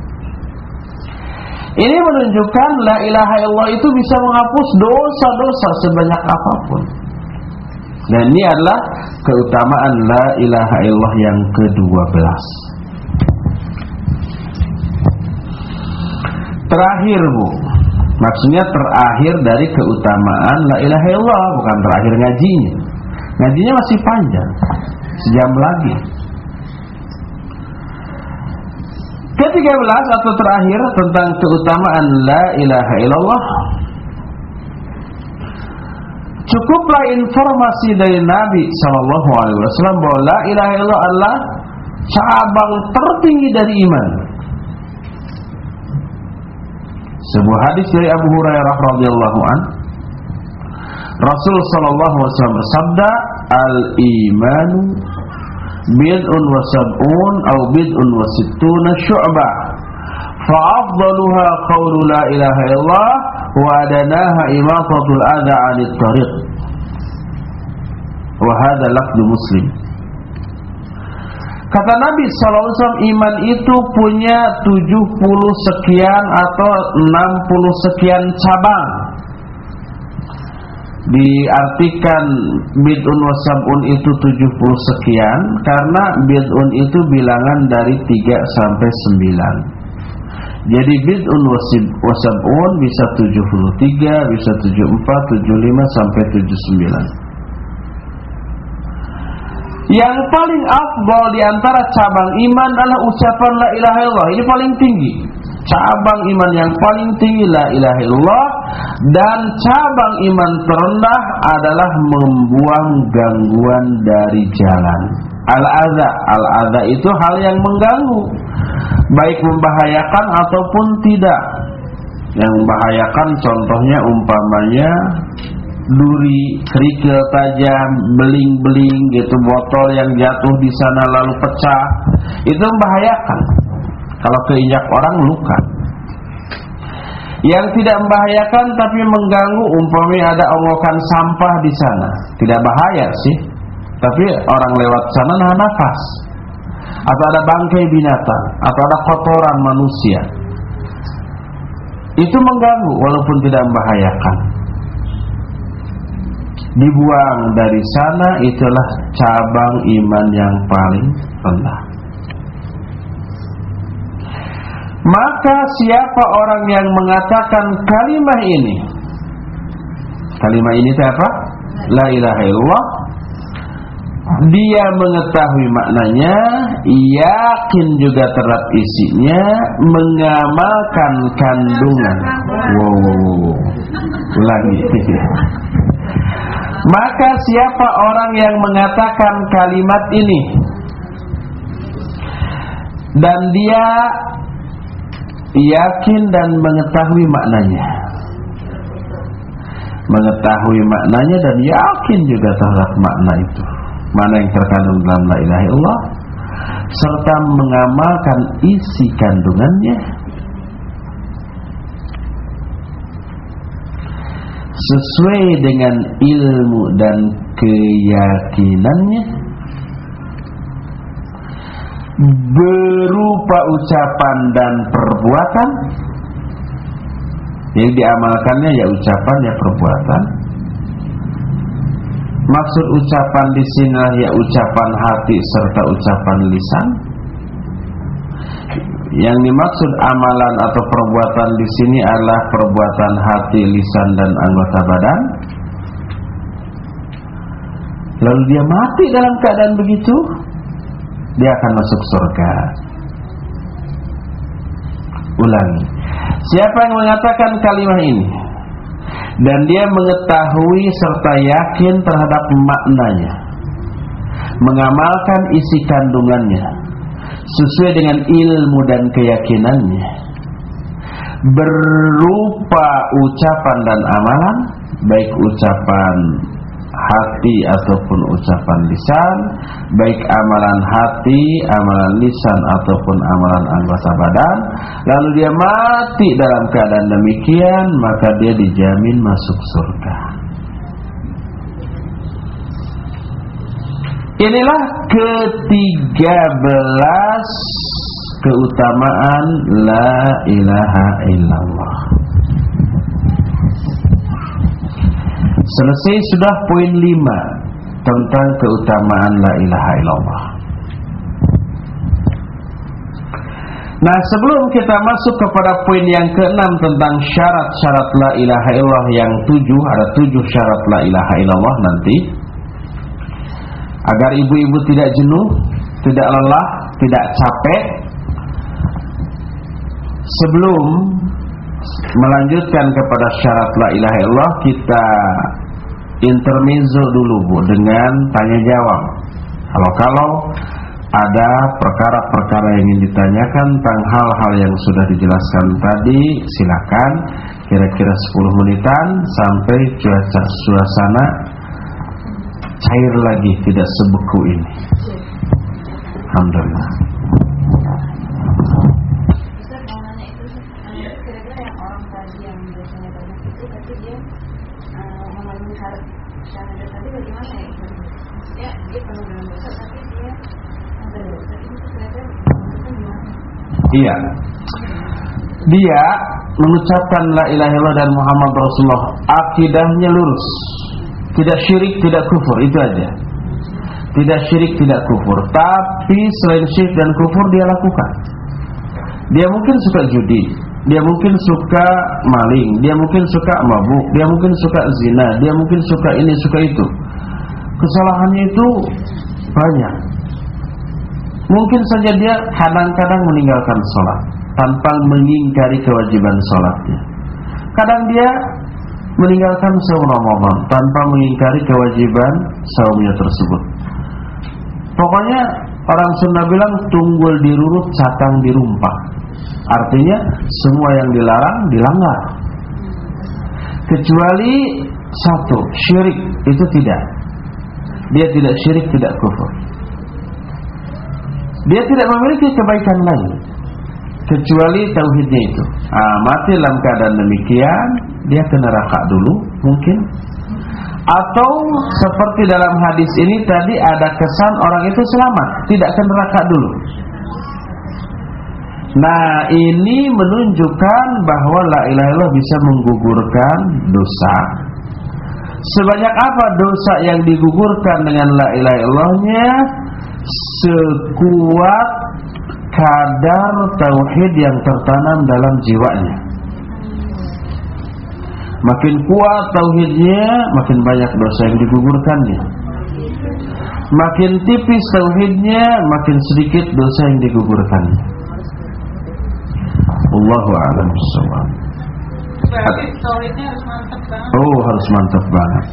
Ini menunjukkan la ilaha illallah itu bisa menghapus dosa-dosa sebanyak apa pun. Dan ini adalah keutamaan la ilaha illallah yang ke-12. Terakhir Bu, maksudnya terakhir dari keutamaan la ilaha illallah, bukan terakhir ngajinya. Ngajinya masih panjang, sejam lagi. Ketiga belas atau terakhir tentang keutamaan la ilaha illallah Cukuplah informasi dari Nabi Shallallahu Alaihi Wasallam bahwa la ilaha illallah adalah cabang tertinggi dari iman. Sebuah hadis dari Abu Hurairah radhiyallahu an Rasul Shallallahu Alaihi Wasallam bersabda, al imanu bid'un wa sab'un atau bid'un wa sittuna syu'bah fa'afdaluha qawlu la ilaha illallah wa adanaha imatatul adha 'anil tariq. Wa hadha lafdu muslim. Kata Nabi SAW iman itu punya 70 sekian atau 60 sekian cabang diartikan bid'un wasabun itu 70 sekian karena bid'un itu bilangan dari 3 sampai 9 jadi bid'un wasabun bisa 73 bisa 74 75 sampai 79 yang paling afdal di antara cabang iman adalah ucapan la ilaha illallah. Ini paling tinggi. Cabang iman yang paling tinggi la ilaha illallah dan cabang iman terendah adalah membuang gangguan dari jalan. Al-adha, al-adha itu hal yang mengganggu, baik membahayakan ataupun tidak. Yang membahayakan contohnya umpamanya duri, kerikil tajam, beling-beling gitu, botol yang jatuh di sana lalu pecah, itu membahayakan. Kalau keinjak orang luka. Yang tidak membahayakan tapi mengganggu umpamanya ada ongokan sampah di sana, tidak bahaya sih. Tapi orang lewat sana nah nafas. Atau ada bangkai binatang, atau ada kotoran manusia. Itu mengganggu walaupun tidak membahayakan dibuang dari sana itulah cabang iman yang paling rendah. Maka siapa orang yang mengatakan kalimat ini? Kalimat ini itu apa? La ilaha illallah. Dia mengetahui maknanya Yakin juga terhadap isinya Mengamalkan kandungan. Wow. Ulangi Maka siapa orang yang mengatakan kalimat ini? Dan dia yakin dan mengetahui maknanya. Mengetahui maknanya dan yakin juga terhadap makna itu. Mana yang terkandung dalam la ilaha illallah. Serta mengamalkan isi kandungannya. Sesuai dengan ilmu dan keyakinannya berupa ucapan dan perbuatan. Yang diamalkannya ya ucapan ya perbuatan. Maksud ucapan di sini ya ucapan hati serta ucapan lisan. Yang dimaksud amalan atau perbuatan di sini adalah perbuatan hati, lisan dan anggota badan. Lalu dia mati dalam keadaan begitu, dia akan masuk surga. Ulangi. Siapa yang mengatakan kalimat ini? Dan dia mengetahui serta yakin terhadap maknanya, mengamalkan isi kandungannya, sesuai dengan ilmu dan keyakinannya. Berupa ucapan dan amalan. Baik ucapan hati ataupun ucapan lisan baik amalan hati amalan lisan ataupun amalan anggota badan lalu dia mati dalam keadaan demikian maka dia dijamin masuk surga Inilah ketiga belas keutamaan la ilaha illallah. Selesai sudah poin 5 tentang keutamaan la ilaha illallah. Nah sebelum kita masuk kepada poin yang keenam tentang syarat-syarat la ilaha illallah yang tujuh Ada tujuh syarat la ilaha illallah nanti Agar ibu-ibu tidak jenuh, tidak lelah, tidak capek Sebelum melanjutkan kepada syarat la ilaha illallah Kita intermezzo dulu Bu dengan tanya jawab Kalau-kalau ada perkara-perkara yang ingin ditanyakan tentang hal-hal yang sudah dijelaskan tadi, silakan kira-kira 10 menitan sampai cuaca suasana cair lagi, tidak sebeku ini. Alhamdulillah. Iya. Dia mengucapkan la ilaha illallah dan Muhammad Rasulullah, akidahnya lurus. Tidak syirik, tidak kufur, itu aja. Tidak syirik, tidak kufur. Tapi selain syirik dan kufur dia lakukan. Dia mungkin suka judi, dia mungkin suka maling, dia mungkin suka mabuk, dia mungkin suka zina, dia mungkin suka ini, suka itu. Kesalahannya itu banyak. Mungkin saja dia kadang-kadang meninggalkan sholat tanpa mengingkari kewajiban sholatnya. Kadang dia meninggalkan saum Ramadan tanpa mengingkari kewajiban saumnya tersebut. Pokoknya orang Sunda bilang tunggul dirurut, catang dirumpak. Artinya semua yang dilarang dilanggar. Kecuali satu, syirik itu tidak. Dia tidak syirik, tidak kufur. Dia tidak memiliki kebaikan lain kecuali tauhidnya itu. Ah, mati dalam keadaan demikian, dia ke neraka dulu mungkin. Atau seperti dalam hadis ini tadi ada kesan orang itu selamat, tidak ke neraka dulu. Nah, ini menunjukkan bahwa la ilaha illallah bisa menggugurkan dosa. Sebanyak apa dosa yang digugurkan dengan la ilaha illallahnya? Sekuat kadar tauhid yang tertanam dalam jiwanya. Makin kuat tauhidnya, makin banyak dosa yang digugurkannya. Makin tipis tauhidnya, makin sedikit dosa yang digugurkannya. Allahu a'lam bishawab. Berarti tauhidnya harus mantap banget. Oh, harus mantap banget.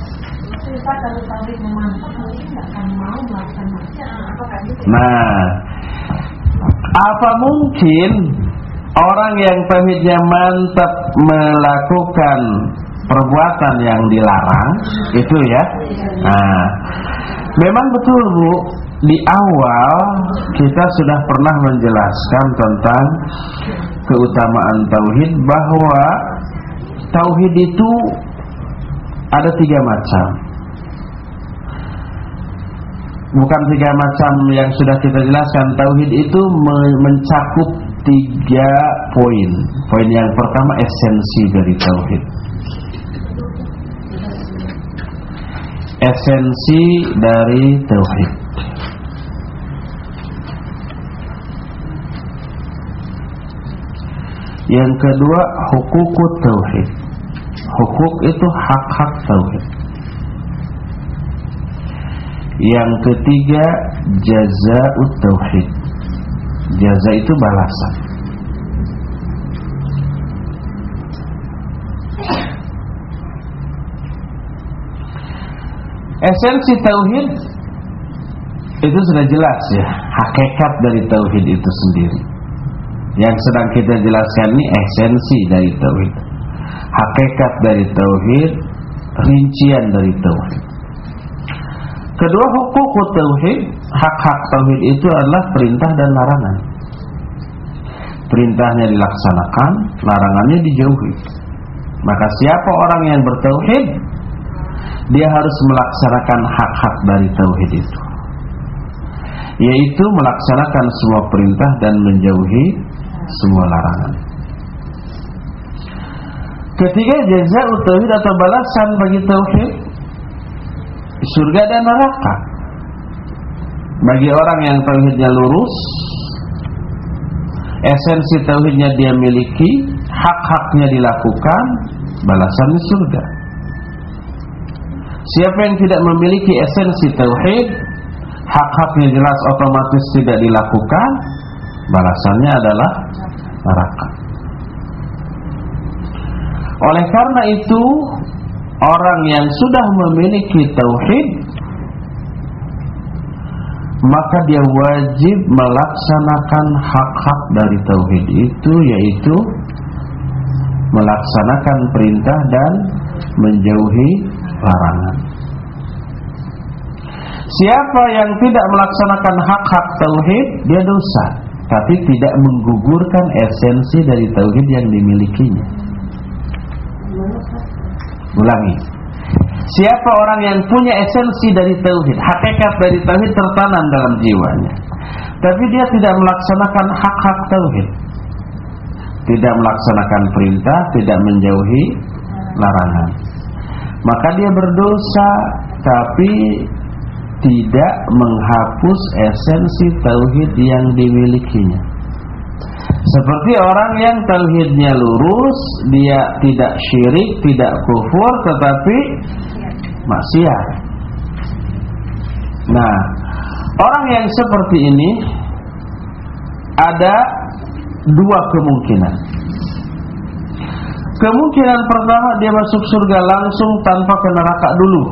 Kalau tauhid mantap mungkin nggak akan mau melakukan Nah, apa mungkin orang yang tauhidnya mantap melakukan perbuatan yang dilarang? Itu ya? Nah, memang betul Bu, di awal kita sudah pernah menjelaskan tentang keutamaan tauhid bahwa tauhid itu ada tiga macam bukan tiga macam yang sudah kita jelaskan. Tauhid itu mencakup tiga poin. Poin yang pertama esensi dari tauhid. Esensi dari tauhid. Yang kedua hukuk tauhid. Hukuk itu hak-hak tauhid. Yang ketiga jaza tauhid. Jaza itu balasan. Esensi tauhid itu sudah jelas ya, hakikat dari tauhid itu sendiri. Yang sedang kita jelaskan ini esensi dari tauhid. Hakikat dari tauhid, rincian dari tauhid. Kedua hukum tauhid, hak-hak tauhid itu adalah perintah dan larangan. Perintahnya dilaksanakan, larangannya dijauhi. Maka siapa orang yang bertauhid, dia harus melaksanakan hak-hak dari tauhid itu. yaitu melaksanakan semua perintah dan menjauhi semua larangan. Ketiga jaza tauhid atau balasan bagi tauhid surga dan neraka. Bagi orang yang tauhidnya lurus, esensi tauhidnya dia miliki, hak-haknya dilakukan, balasannya surga. Siapa yang tidak memiliki esensi tauhid, hak-haknya jelas otomatis tidak dilakukan, balasannya adalah neraka. Oleh karena itu, orang yang sudah memiliki tauhid maka dia wajib melaksanakan hak-hak dari tauhid itu yaitu melaksanakan perintah dan menjauhi larangan. Siapa yang tidak melaksanakan hak-hak tauhid, dia dosa, tapi tidak menggugurkan esensi dari tauhid yang dimilikinya. Ulangi. Siapa orang yang punya esensi dari tauhid, hakikat dari tauhid tertanam dalam jiwanya, tapi dia tidak melaksanakan hak-hak tauhid, tidak melaksanakan perintah, tidak menjauhi larangan, maka dia berdosa, tapi tidak menghapus esensi tauhid yang dimilikinya. Seperti orang yang tauhidnya lurus, dia tidak syirik, tidak kufur, tetapi maksiat. Nah, orang yang seperti ini ada dua kemungkinan. Kemungkinan pertama dia masuk surga langsung tanpa ke neraka dulu.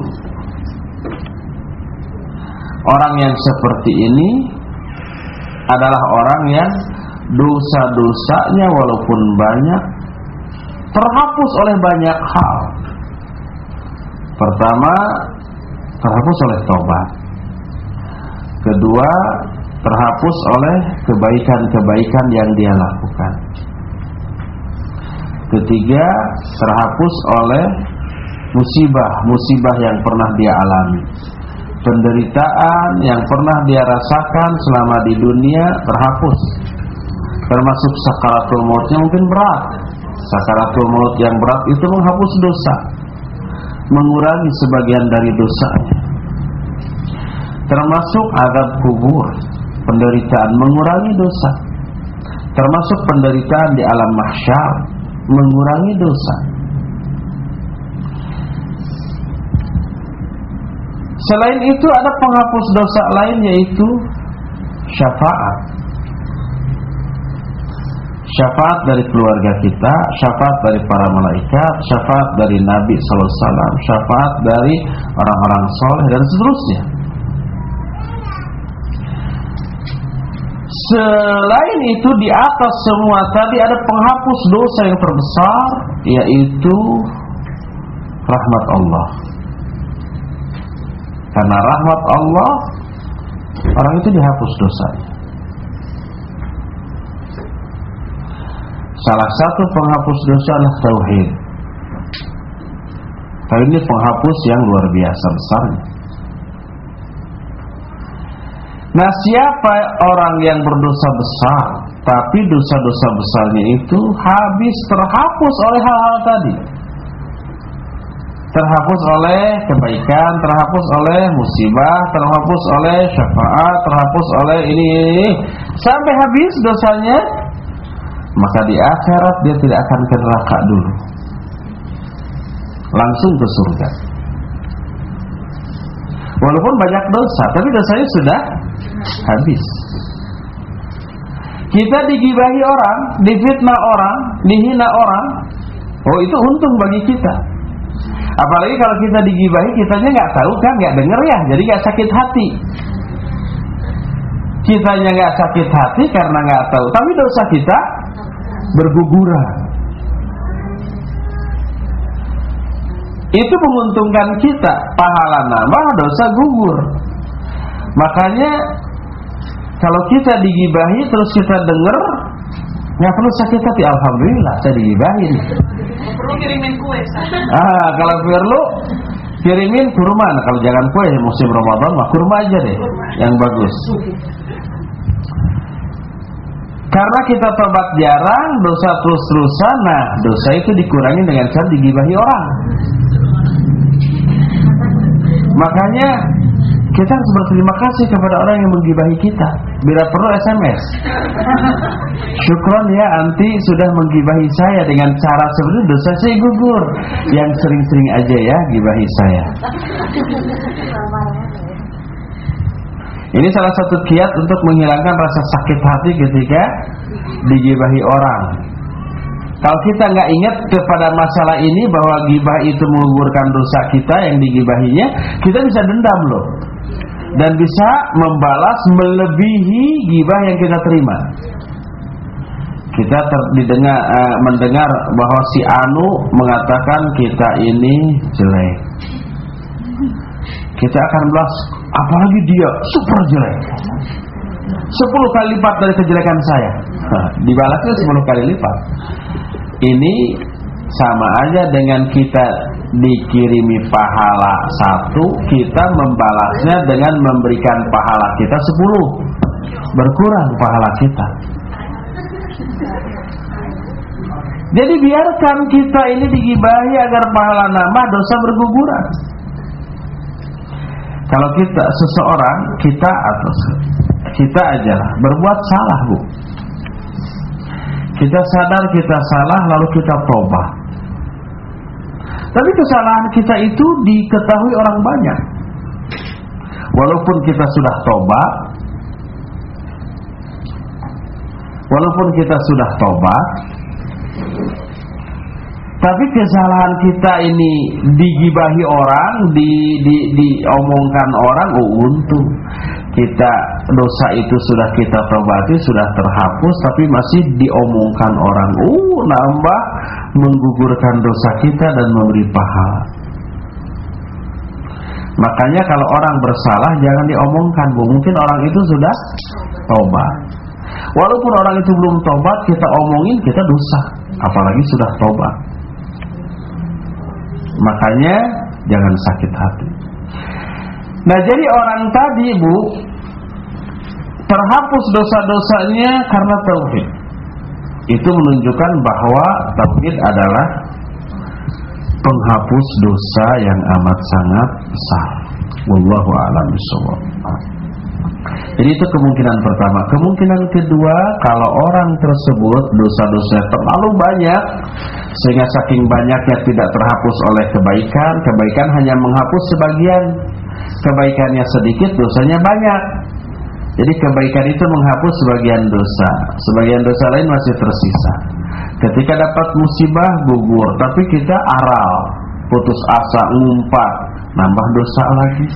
Orang yang seperti ini adalah orang yang dosa-dosanya walaupun banyak terhapus oleh banyak hal. Pertama, terhapus oleh tobat. Kedua, terhapus oleh kebaikan-kebaikan yang dia lakukan. Ketiga, terhapus oleh musibah-musibah yang pernah dia alami. Penderitaan yang pernah dia rasakan selama di dunia terhapus. Termasuk sakaratul mautnya mungkin berat. Sakaratul maut yang berat itu menghapus dosa mengurangi sebagian dari dosanya. Termasuk azab kubur, penderitaan mengurangi dosa. Termasuk penderitaan di alam mahsyar, mengurangi dosa. Selain itu ada penghapus dosa lain yaitu syafaat syafaat dari keluarga kita, syafaat dari para malaikat, syafaat dari Nabi sallallahu alaihi wasallam, syafaat dari orang-orang soleh dan seterusnya. Selain itu di atas semua tadi ada penghapus dosa yang terbesar yaitu rahmat Allah. Karena rahmat Allah orang itu dihapus dosanya. Salah satu penghapus dosa adalah tauhid. Tapi ini penghapus yang luar biasa besarnya. Nah siapa orang yang berdosa besar Tapi dosa-dosa besarnya itu Habis terhapus oleh hal-hal tadi Terhapus oleh kebaikan Terhapus oleh musibah Terhapus oleh syafaat Terhapus oleh ini, ini Sampai habis dosanya maka di akhirat dia tidak akan ke neraka dulu. Langsung ke surga. Walaupun banyak dosa, tapi dosanya sudah habis. Kita digibahi orang, difitnah orang, dihina orang. Oh itu untung bagi kita. Apalagi kalau kita digibahi, kitanya nggak tahu kan, nggak dengar ya, jadi nggak sakit hati. Kitanya nggak sakit hati karena nggak tahu, tapi dosa kita berguguran. Itu menguntungkan kita, pahala nambah, dosa gugur. Makanya kalau kita digibahi terus kita dengar, nggak perlu sakit hati. Alhamdulillah saya digibahin. Perlu kirimin kue. Ah, kalau perlu Kirimin kurma, nah, kalau jangan kue musim Ramadan mah kurma aja deh, yang bagus. Karena kita tobat jarang, dosa terus-terusan, nah dosa itu dikurangi dengan cara digibahi orang. Makanya kita harus berterima kasih kepada orang yang menggibahi kita. Bila perlu SMS. Syukron ya anti sudah menggibahi saya dengan cara seperti dosa saya gugur. Yang sering-sering aja ya gibahi saya. Ini salah satu kiat untuk menghilangkan rasa sakit hati ketika digibahi orang. Kalau kita nggak ingat kepada masalah ini bahwa gibah itu menggugurkan dosa kita yang digibahinya, kita bisa dendam loh. Dan bisa membalas melebihi gibah yang kita terima. Kita ter, didengar, uh, mendengar bahwa si Anu mengatakan kita ini jelek. Kita akan balas apalagi dia super jelek. Sepuluh kali lipat dari kejelekan saya. Dibalasnya sepuluh kali lipat. Ini sama aja dengan kita dikirimi pahala satu, kita membalasnya dengan memberikan pahala kita sepuluh. Berkurang pahala kita. Jadi biarkan kita ini digibahi agar pahala nama dosa berguguran. Kalau kita seseorang kita atau kita aja berbuat salah bu. Kita sadar kita salah lalu kita tobat. Tapi kesalahan kita itu diketahui orang banyak. Walaupun kita sudah tobat, walaupun kita sudah tobat, tapi kesalahan kita ini digibahi orang, di, di, diomongkan orang, oh untung kita dosa itu sudah kita tobati, sudah terhapus, tapi masih diomongkan orang, uh nambah menggugurkan dosa kita dan memberi pahala. Makanya kalau orang bersalah jangan diomongkan, bu. Mungkin orang itu sudah tobat. Walaupun orang itu belum tobat, kita omongin kita dosa, apalagi sudah tobat. Makanya jangan sakit hati. Nah jadi orang tadi bu terhapus dosa-dosanya karena tauhid. Itu menunjukkan bahwa tauhid adalah penghapus dosa yang amat sangat besar. Wallahu a'lam bishawab. Jadi itu kemungkinan pertama. Kemungkinan kedua, kalau orang tersebut dosa-dosa terlalu banyak sehingga saking banyaknya tidak terhapus oleh kebaikan, kebaikan hanya menghapus sebagian. Kebaikannya sedikit, dosanya banyak. Jadi kebaikan itu menghapus sebagian dosa, sebagian dosa lain masih tersisa. Ketika dapat musibah gugur, tapi kita aral, putus asa, ngumpat, nambah dosa lagi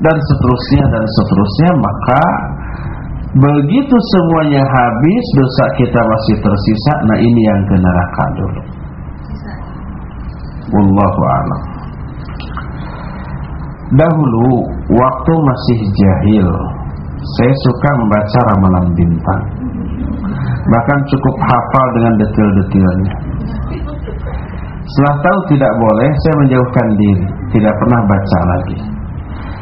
dan seterusnya dan seterusnya maka begitu semuanya habis dosa kita masih tersisa nah ini yang ke neraka dulu. Wallahu a'lam. Dahulu waktu masih jahil saya suka membaca ramalan bintang. Bahkan cukup hafal dengan detail-detailnya. Setelah tahu tidak boleh saya menjauhkan diri. Tidak pernah baca lagi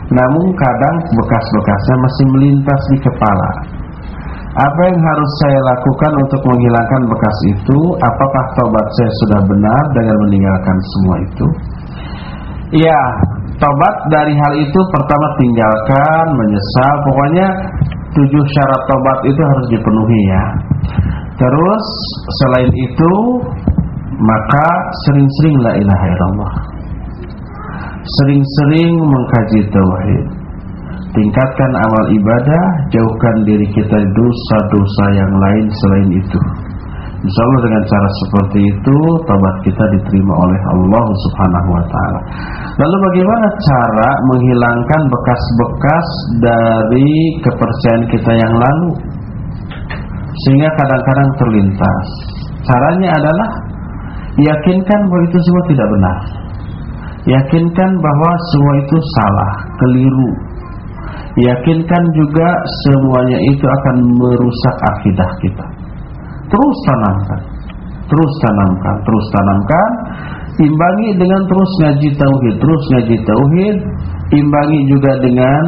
namun kadang bekas-bekasnya masih melintas di kepala. Apa yang harus saya lakukan untuk menghilangkan bekas itu? Apakah tobat saya sudah benar dengan meninggalkan semua itu? Ya, tobat dari hal itu pertama tinggalkan, menyesal, pokoknya tujuh syarat tobat itu harus dipenuhi ya. Terus selain itu maka sering-sering la ilaha illallah sering-sering mengkaji tauhid. Tingkatkan amal ibadah, jauhkan diri kita dosa-dosa yang lain selain itu. Insya Allah dengan cara seperti itu Tobat kita diterima oleh Allah subhanahu wa ta'ala Lalu bagaimana cara menghilangkan bekas-bekas dari kepercayaan kita yang lalu Sehingga kadang-kadang terlintas Caranya adalah Yakinkan bahwa itu semua tidak benar Yakinkan bahwa semua itu salah, keliru. Yakinkan juga semuanya itu akan merusak akidah kita. Terus tanamkan, terus tanamkan, terus tanamkan. imbangi dengan terus ngaji tauhid, terus ngaji tauhid, imbangi juga dengan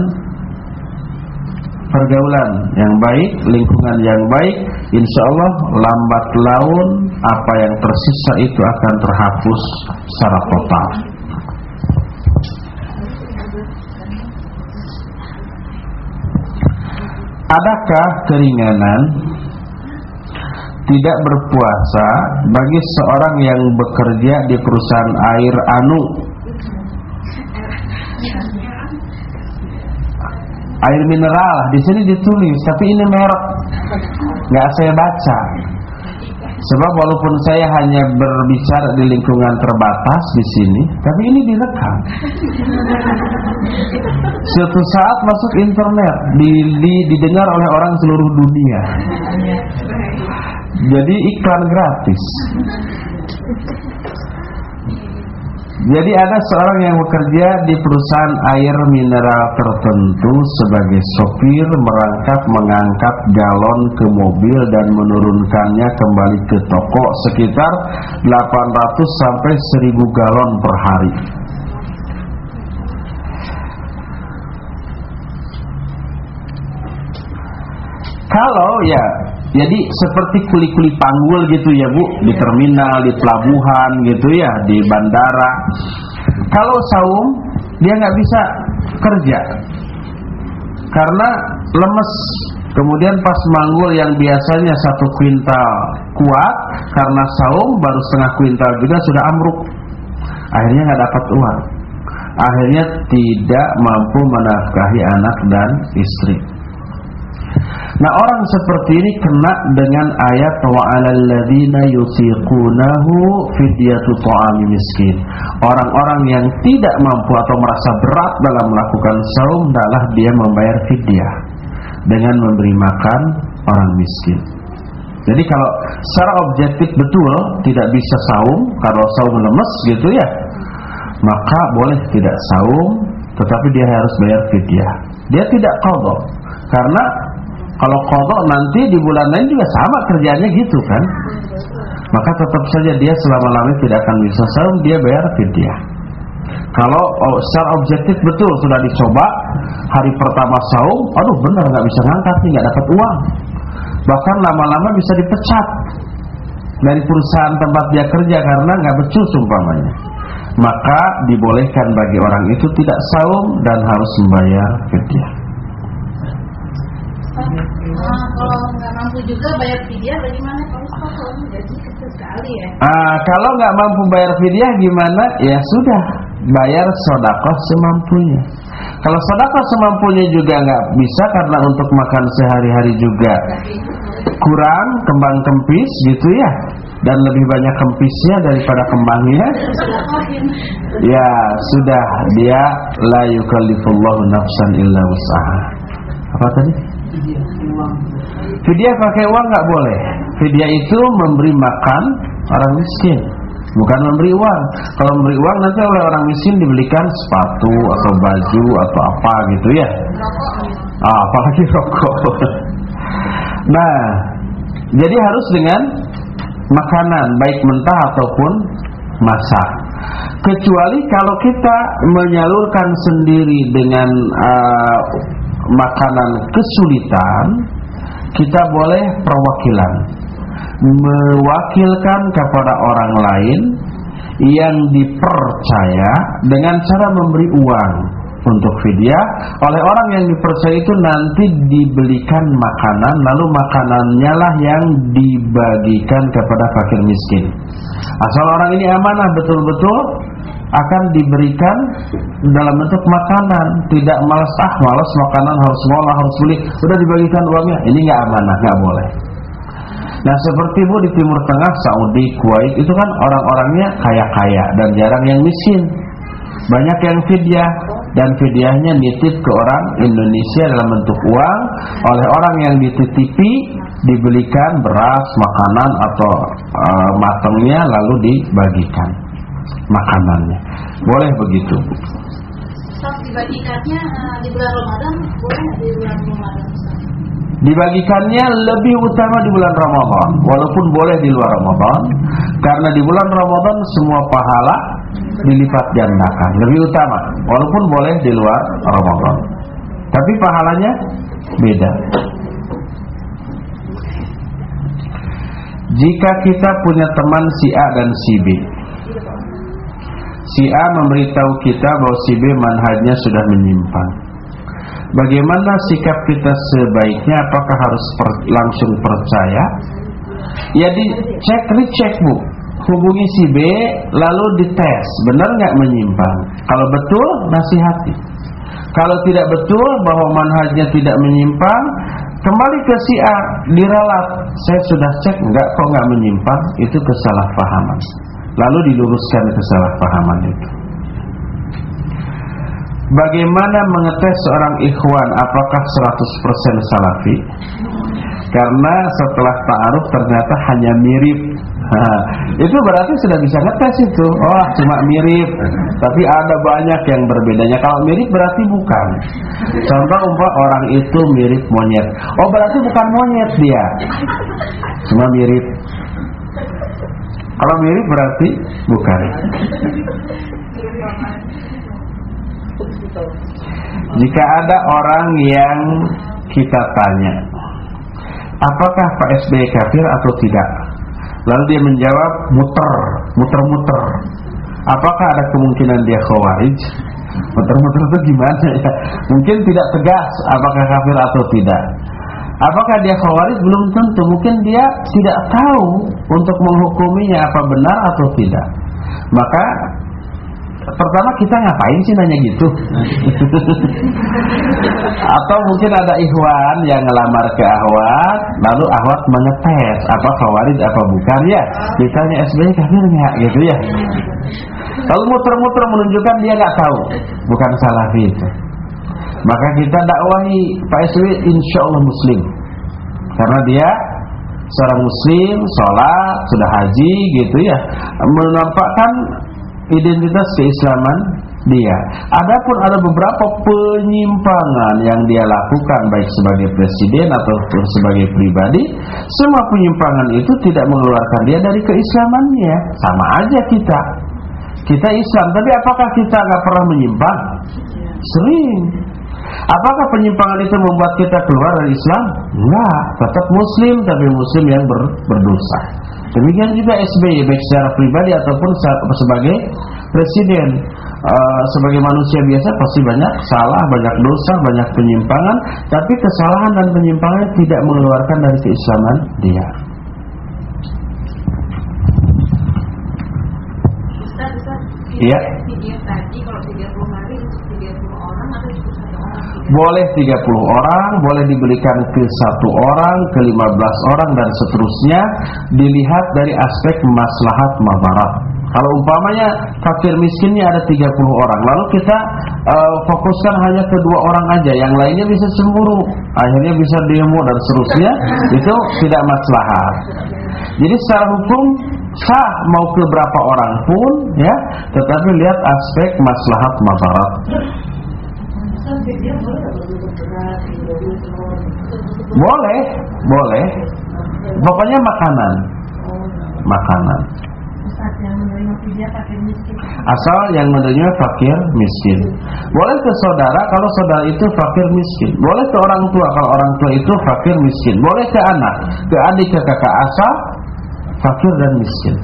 pergaulan yang baik, lingkungan yang baik, insya Allah lambat laun apa yang tersisa itu akan terhapus secara total. Adakah keringanan tidak berpuasa bagi seorang yang bekerja di perusahaan air anu? Air mineral di sini ditulis tapi ini merek. Nggak saya baca sebab walaupun saya hanya berbicara di lingkungan terbatas di sini tapi ini direkam. Suatu saat masuk internet di, di, didengar oleh orang seluruh dunia. Jadi iklan gratis jadi ada seorang yang bekerja di perusahaan air mineral tertentu sebagai sopir merangkap mengangkat galon ke mobil dan menurunkannya kembali ke toko sekitar 800 sampai 1000 galon per hari. Kalau ya jadi seperti kuli-kuli panggul gitu ya Bu Di terminal, di pelabuhan gitu ya Di bandara. Kalau saum dia nggak bisa kerja. Karena lemes. Kemudian pas manggul yang biasanya satu kuintal kuat Karena saum baru setengah kuintal juga sudah amruk. Akhirnya nggak dapat uang. Akhirnya tidak mampu menafkahi anak dan istri Nah orang seperti ini kena dengan ayat wa 'alal ladzina yutiqunahu fidyatu ta'ami miskin. Orang-orang yang tidak mampu atau merasa berat dalam melakukan saum adalah dia membayar fidyah dengan memberi makan orang miskin. Jadi kalau secara objektif betul tidak bisa saum kalau saum lemes gitu ya, maka boleh tidak saum tetapi dia harus bayar fidyah. Dia tidak qadha karena kalau kodok nanti di bulan lain juga sama kerjanya gitu kan. Maka tetap saja dia selama-lamanya tidak akan bisa saum, dia bayar fidyah. Kalau oh, secara objektif betul sudah dicoba hari pertama saum, aduh benar nggak bisa ngangkat nih nggak dapat uang. Bahkan lama-lama bisa dipecat dari perusahaan tempat dia kerja karena nggak becus umpamanya. Maka dibolehkan bagi orang itu tidak saum dan harus membayar fidyah. Nah, kalau nggak mampu bayar fidyah ya? Ah, gimana? Ya sudah, bayar sodakoh semampunya. Kalau sodakoh semampunya juga nggak bisa karena untuk makan sehari-hari juga kurang kembang kempis gitu ya dan lebih banyak kempisnya daripada kembangnya ya sudah dia la yukallifullahu nafsan illa wus'aha apa tadi Fidyah pakai uang nggak boleh. Fidyah itu memberi makan orang miskin, bukan memberi uang. Kalau memberi uang nanti oleh orang miskin dibelikan sepatu atau baju atau apa gitu ya. Ah, apalagi rokok. nah, jadi harus dengan makanan baik mentah ataupun masak. Kecuali kalau kita menyalurkan sendiri dengan uh, makanan kesulitan, kita boleh perwakilan. Mewakilkan kepada orang lain yang dipercaya dengan cara memberi uang untuk fidyah. Oleh orang yang dipercaya itu nanti dibelikan makanan lalu makanannya lah yang dibagikan kepada fakir miskin. Asal orang ini amanah betul-betul akan diberikan dalam bentuk makanan. Tidak malas ah malas makanan harus sekolah harus beli. Sudah dibagikan uangnya ini nggak amanah nggak boleh. Nah seperti bu di Timur Tengah Saudi Kuwait itu kan orang-orangnya kaya-kaya dan jarang yang miskin. Banyak yang fidyah dan fidyahnya nitip ke orang Indonesia dalam bentuk uang oleh orang yang dititipi dibelikan beras makanan atau uh, matangnya lalu dibagikan makanannya. Boleh begitu. Stop dibagikannya uh, di bulan Ramadan, boleh di bulan Ramadan? Dibagikannya lebih utama di bulan Ramadan. Walaupun boleh di luar Ramadan. Karena di bulan Ramadan semua pahala dilipat gandakan. Lebih utama. Walaupun boleh di luar Ramadan. Tapi pahalanya beda. Jika kita punya teman si A dan si B. Si A memberitahu kita bahwa si B manhajnya sudah menyimpang Bagaimana sikap kita sebaiknya? Apakah harus per, langsung percaya? Ya dicek recheck bu. Hubungi si B Lalu dites. Benar nggak menyimpang Kalau betul nasihati. Kalau tidak betul bahwa manhajnya tidak menyimpang Kembali ke si A Diralat. Saya sudah cek nggak kok nggak menyimpang Itu kesalahpahaman. Lalu diluruskan kesalahpahaman itu Bagaimana mengetes seorang ikhwan apakah 100% salafi? Karena setelah ta'aruf ternyata hanya mirip. Nah, itu berarti sudah bisa ngetes itu. Oh, cuma mirip. Tapi ada banyak yang berbedanya. Kalau mirip berarti bukan. Contoh umpah orang itu mirip monyet. Oh, berarti bukan monyet dia. Cuma mirip. Kalau mirip berarti bukan. Jika ada orang yang kita tanya Apakah Pak SBY kafir atau tidak? Lalu dia menjawab muter, muter-muter Apakah ada kemungkinan dia khawarij? Muter-muter itu gimana ya? Mungkin tidak tegas apakah kafir atau tidak. Apakah dia khawarij? Belum tentu. Mungkin dia tidak tahu Untuk menghukuminya apa benar atau tidak. Maka Pertama kita ngapain sih nanya gitu? Atau mungkin ada ikhwan yang ngelamar ke ahwat Lalu ahwat mengetes Apa khawarid apa bukan ya? Ditanya SBY kafir nggak? Gitu ya. Kalau muter-muter menunjukkan dia nggak tahu. Bukan salah itu. Maka kita dakwahi Pak SBY insya Allah muslim. Karena dia seorang muslim, sholat, sudah haji gitu ya. Menampakkan identitas keislaman dia. Adapun ada beberapa penyimpangan yang dia lakukan baik sebagai presiden ataupun sebagai pribadi, semua penyimpangan itu tidak mengeluarkan dia dari keislamannya. Sama aja kita. Kita Islam, tapi apakah kita nggak pernah menyimpang? Sering. Apakah penyimpangan itu membuat kita keluar dari Islam? Enggak, tetap muslim tapi muslim yang ber, berdosa. Demikian juga SBY baik secara pribadi ataupun sebagai presiden uh, sebagai manusia biasa pasti banyak salah, banyak dosa, banyak penyimpangan, tapi kesalahan dan penyimpangan tidak mengeluarkan dari keislaman dia. Iya. Boleh 30 orang, boleh diberikan ke satu orang, ke 15 orang dan seterusnya dilihat dari aspek maslahat mabarat. Kalau umpamanya fakir miskinnya ada 30 orang, lalu kita uh, fokuskan hanya ke dua orang aja, yang lainnya bisa cemburu, akhirnya bisa demo dan seterusnya, itu tidak maslahat. Jadi secara hukum sah mau ke berapa orang pun ya, tetapi lihat aspek maslahat mabarat. Boleh, boleh. Pokoknya makanan. Makanan. Asal yang menerima fakir miskin. Boleh ke saudara kalau saudara itu fakir miskin. Boleh ke orang tua kalau orang tua itu fakir miskin. Boleh ke anak, ke adik, ke kakak asal fakir dan miskin.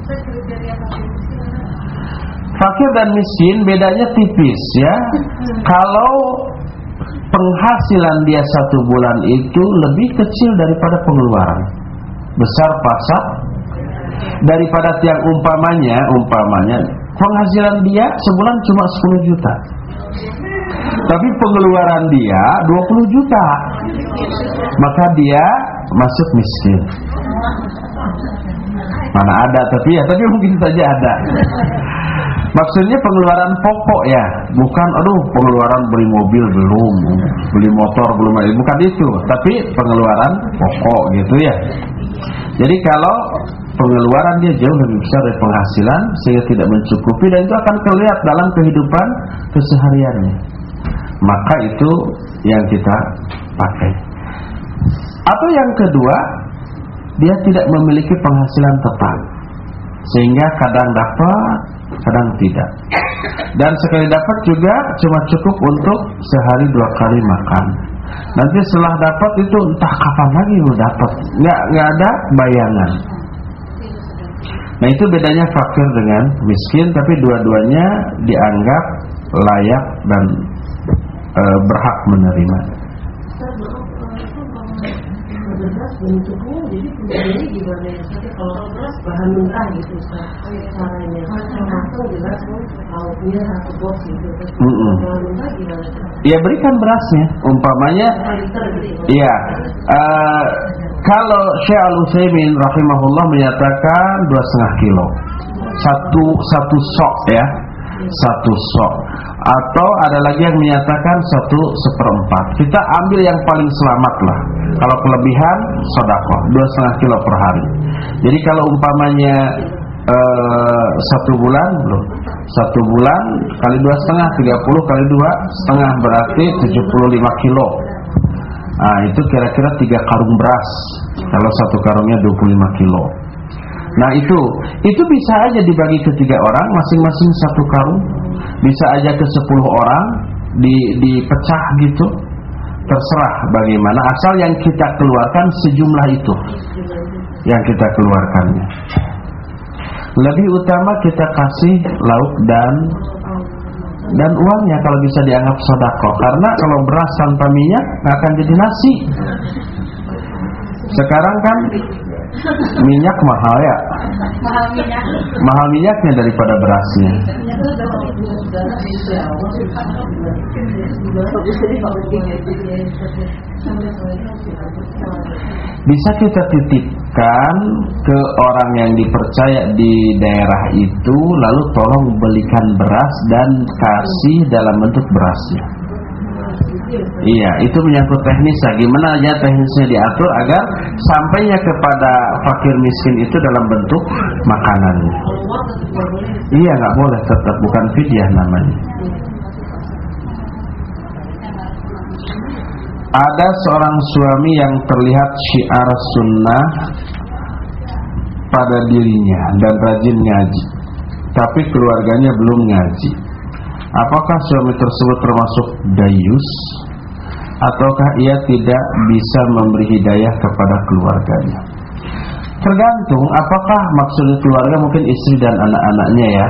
Fakir dan miskin bedanya tipis ya. Kalau penghasilan dia satu bulan itu lebih kecil daripada pengeluaran. Besar pasak daripada tiang umpamanya, umpamanya penghasilan dia sebulan cuma 10 juta. Tapi pengeluaran dia 20 juta. Maka dia masuk miskin. Mana ada tapi ya, tapi mungkin saja ada. Maksudnya pengeluaran pokok ya, bukan aduh pengeluaran beli mobil belum, beli motor belum, bukan itu, tapi pengeluaran pokok gitu ya. Jadi kalau pengeluaran dia jauh lebih besar dari penghasilan sehingga tidak mencukupi dan itu akan terlihat dalam kehidupan kesehariannya. Maka itu yang kita pakai. Atau yang kedua, dia tidak memiliki penghasilan tetap. Sehingga kadang dapat, kadang tidak. Dan sekali dapat juga cuma cukup untuk sehari dua kali makan. Nanti setelah dapat itu entah kapan lagi mau dapat, nggak nggak ada bayangan. Nah itu bedanya fakir dengan miskin, tapi dua-duanya dianggap layak dan e, berhak menerima. Beras bentuknya jadi penjadinya gimana ya? Tapi kalau beras bahan mentah gitu caranya. Matang jelas lauknya satu box gitu. Mm -mm. bahan mentah gimana Ya berikan berasnya, umpamanya gitu Iya, eh, kalau Syekh Al Utsaimin rahimahullah menyatakan dua setengah kilo, satu satu sok ya, satu sok. Atau ada lagi yang menyatakan satu seperempat. Kita ambil yang paling selamat lah. Kalau kelebihan sodakoh. Dua setengah kilo per hari. Jadi kalau umpamanya eh, satu bulan belum. Satu bulan kali dua setengah tiga puluh kali dua setengah berarti tujuh puluh lima kilo. Nah itu kira-kira tiga karung beras. Kalau satu karungnya 25 kilo. Nah itu. Itu bisa aja dibagi ke tiga orang Masing-masing satu karung Bisa aja ke 10 orang di, Dipecah gitu Terserah bagaimana. Asal yang kita keluarkan sejumlah itu Yang kita keluarkannya. Lebih utama kita kasih lauk dan dan uangnya kalau bisa dianggap sodako. Karena kalau beras tanpa minyak akan jadi nasi. Sekarang kan minyak mahal ya? Mahal minyak. Mahal minyaknya daripada berasnya. Bisa kita titipkan ke orang yang dipercaya di daerah itu lalu tolong belikan beras dan kasih dalam bentuk berasnya Iya, itu menyangkut teknis ya. Gimana aja teknisnya diatur agar sampainya kepada fakir miskin itu dalam bentuk makanan. Iya, nggak boleh tetap bukan fidyah namanya. Ada seorang suami yang terlihat syiar sunnah pada dirinya dan rajin ngaji, tapi keluarganya belum ngaji. Apakah suami tersebut termasuk dayus ataukah ia tidak bisa memberi hidayah kepada keluarganya? Tergantung apakah maksudnya keluarga mungkin istri dan anak-anaknya ya.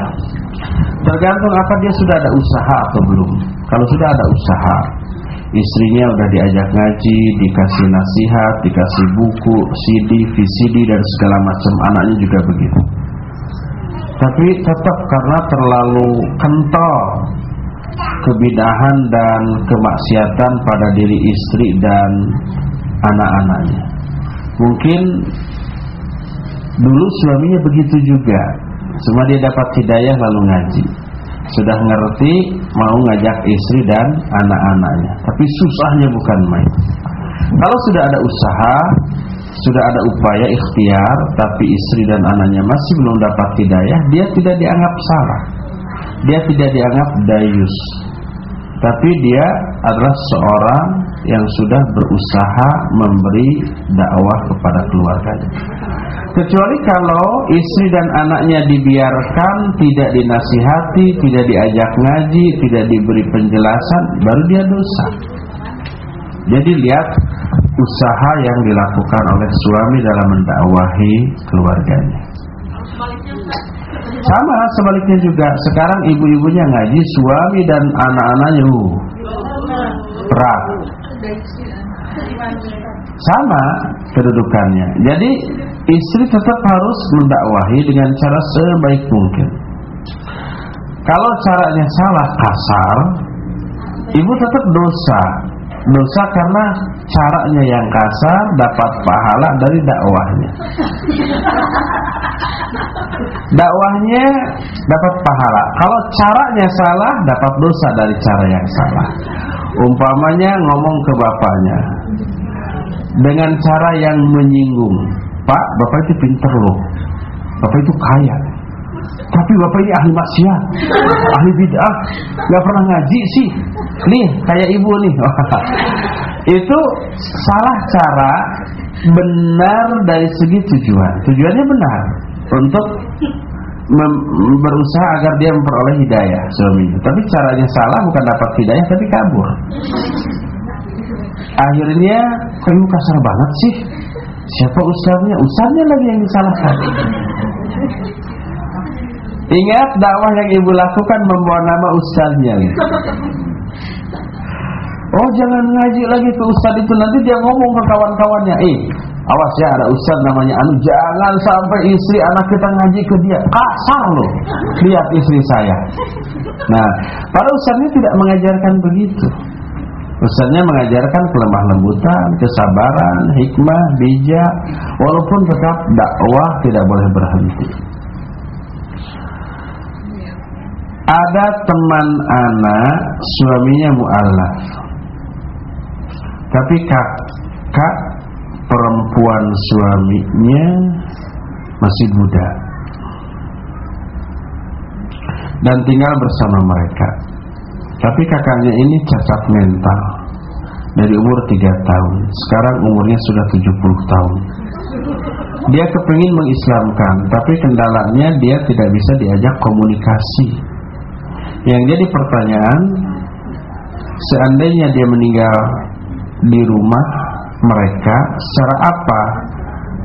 Tergantung apa dia sudah ada usaha atau belum. Kalau sudah ada usaha, istrinya udah diajak ngaji, dikasih nasihat, dikasih buku, CD, VCD dan segala macam, anaknya juga begitu. Tapi tetap karena terlalu kental kebidahan dan kemaksiatan pada diri istri dan anak-anaknya. Mungkin dulu suaminya begitu juga. Cuma dia dapat hidayah lalu ngaji. Sudah ngerti mau ngajak istri dan anak-anaknya. Tapi susahnya bukan main. Kalau sudah ada usaha, sudah ada upaya ikhtiar, tapi istri dan anaknya masih belum dapat hidayah, dia tidak dianggap salah. Dia tidak dianggap dayus. Tapi dia adalah seorang yang sudah berusaha memberi dakwah kepada keluarganya. Kecuali kalau istri dan anaknya dibiarkan, tidak dinasihati, tidak diajak ngaji, tidak diberi penjelasan, baru dia dosa. Jadi lihat usaha yang dilakukan oleh suami dalam mendakwahi keluarganya. Sama sebaliknya juga sekarang ibu-ibunya ngaji, suami dan anak-anaknya uh, berat. Sama kedudukannya. Jadi istri tetap harus mendakwahi dengan cara sebaik mungkin. Kalau caranya salah kasar, ibu tetap dosa. Dosa karena caranya yang kasar dapat pahala dari dakwahnya. Dakwahnya dapat pahala. Kalau caranya salah dapat dosa dari cara yang salah. Umpamanya ngomong ke bapaknya dengan cara yang menyinggung. Pak, bapak itu pinter loh. Bapak itu kaya. Tapi bapak ini ahli maksiat, ahli bid'ah, nggak pernah ngaji sih. Nih, kayak ibu nih. itu salah cara benar dari segi tujuan. Tujuannya benar untuk berusaha agar dia memperoleh hidayah suaminya. Tapi caranya salah bukan dapat hidayah tapi kabur. Akhirnya kamu kasar banget sih. Siapa ustaznya? Ustaznya lagi yang disalahkan. Ingat dakwah yang ibu lakukan membawa nama ustaznya. Oh jangan ngaji lagi ke ustaz itu nanti dia ngomong ke kawan-kawannya. Eh awas ya ada ustaz namanya Anu jangan sampai istri anak kita ngaji ke dia kasar loh. Lihat istri saya. Nah para ustaznya tidak mengajarkan begitu. Ustaznya mengajarkan kelemah lembutan, kesabaran, hikmah, bijak, walaupun tetap dakwah tidak boleh berhenti. Ada teman anak, suaminya mu'alaf. Tapi kak, kak perempuan suaminya masih muda. Dan tinggal bersama mereka. Tapi kakaknya ini cacat mental Dari umur 3 tahun Sekarang umurnya sudah 70 tahun Dia kepingin mengislamkan Tapi kendalanya dia tidak bisa diajak komunikasi Yang jadi pertanyaan Seandainya dia meninggal di rumah mereka Secara apa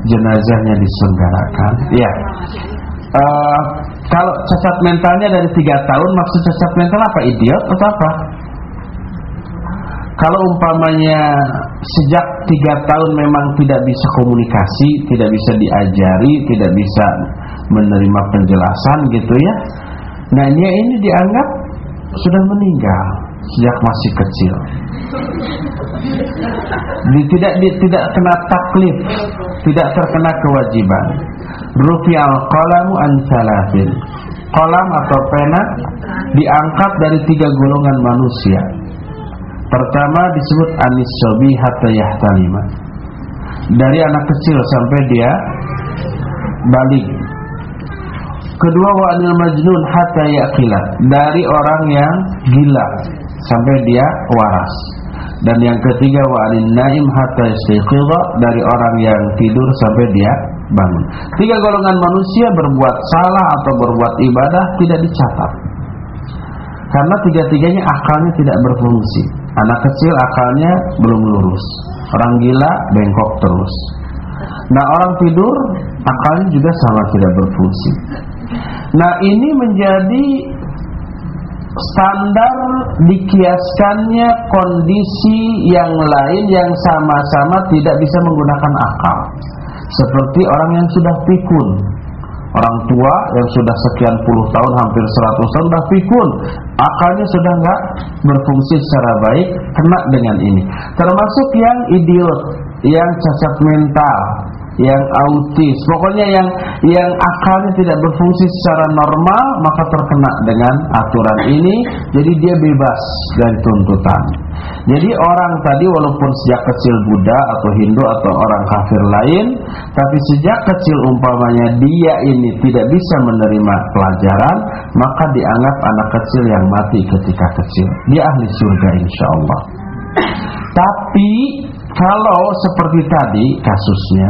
jenazahnya diselenggarakan? Ya. Uh, kalau cacat mentalnya dari tiga tahun maksud cacat mental apa? Idiot atau apa? Kalau umpamanya sejak tiga tahun memang tidak bisa komunikasi tidak bisa diajari tidak bisa menerima penjelasan gitu ya nah dia ini dianggap sudah meninggal sejak masih kecil tidak tidak kena taklif tidak terkena kewajiban Rufi an salatin Kolam atau pena diangkat dari tiga golongan manusia. Pertama disebut anis sobi hatta yahtalima. Dari anak kecil sampai dia balik. Kedua wa anil majnun hatta yaqilat. Dari orang yang gila sampai dia waras. Dan yang ketiga wa anil naim hatta yastayqidha dari orang yang tidur sampai dia bangun. Tiga golongan manusia berbuat salah atau berbuat ibadah tidak dicatat. Karena tiga-tiganya akalnya tidak berfungsi. Anak kecil akalnya belum lurus. Orang gila bengkok terus. Nah orang tidur akalnya juga sama tidak berfungsi. Nah ini menjadi standar dikiaskannya kondisi yang lain yang sama-sama tidak bisa menggunakan akal. Seperti orang yang sudah pikun. Orang tua yang sudah sekian puluh tahun hampir seratus tahun sudah pikun. Akalnya sudah nggak berfungsi secara baik kena dengan ini. Termasuk yang idiot yang cacat mental yang autis, pokoknya yang yang akalnya tidak berfungsi secara normal maka terkena dengan aturan ini, jadi dia bebas dari tuntutan. Jadi orang tadi walaupun sejak kecil Buddha atau Hindu atau orang kafir lain, tapi sejak kecil umpamanya dia ini tidak bisa menerima pelajaran, maka dianggap anak kecil yang mati ketika kecil. Dia ahli surga insya Allah. Tapi kalau seperti tadi kasusnya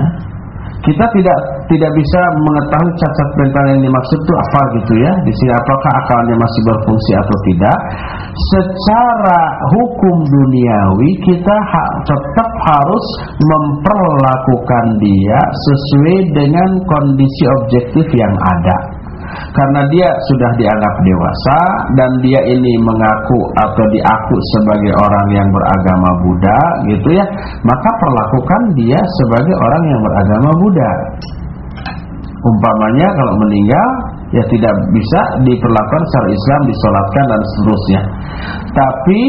kita tidak tidak bisa mengetahui cacat mental yang dimaksud itu apa gitu ya. Di sini apakah akalnya masih berfungsi atau tidak. Secara hukum duniawi kita ha tetap harus memperlakukan dia sesuai dengan kondisi objektif yang ada karena dia sudah dianggap dewasa dan dia ini mengaku atau diaku sebagai orang yang beragama Buddha gitu ya maka perlakukan dia sebagai orang yang beragama Buddha. Umpamanya kalau meninggal ya tidak bisa diperlakukan secara Islam disolatkan dan seterusnya. Tapi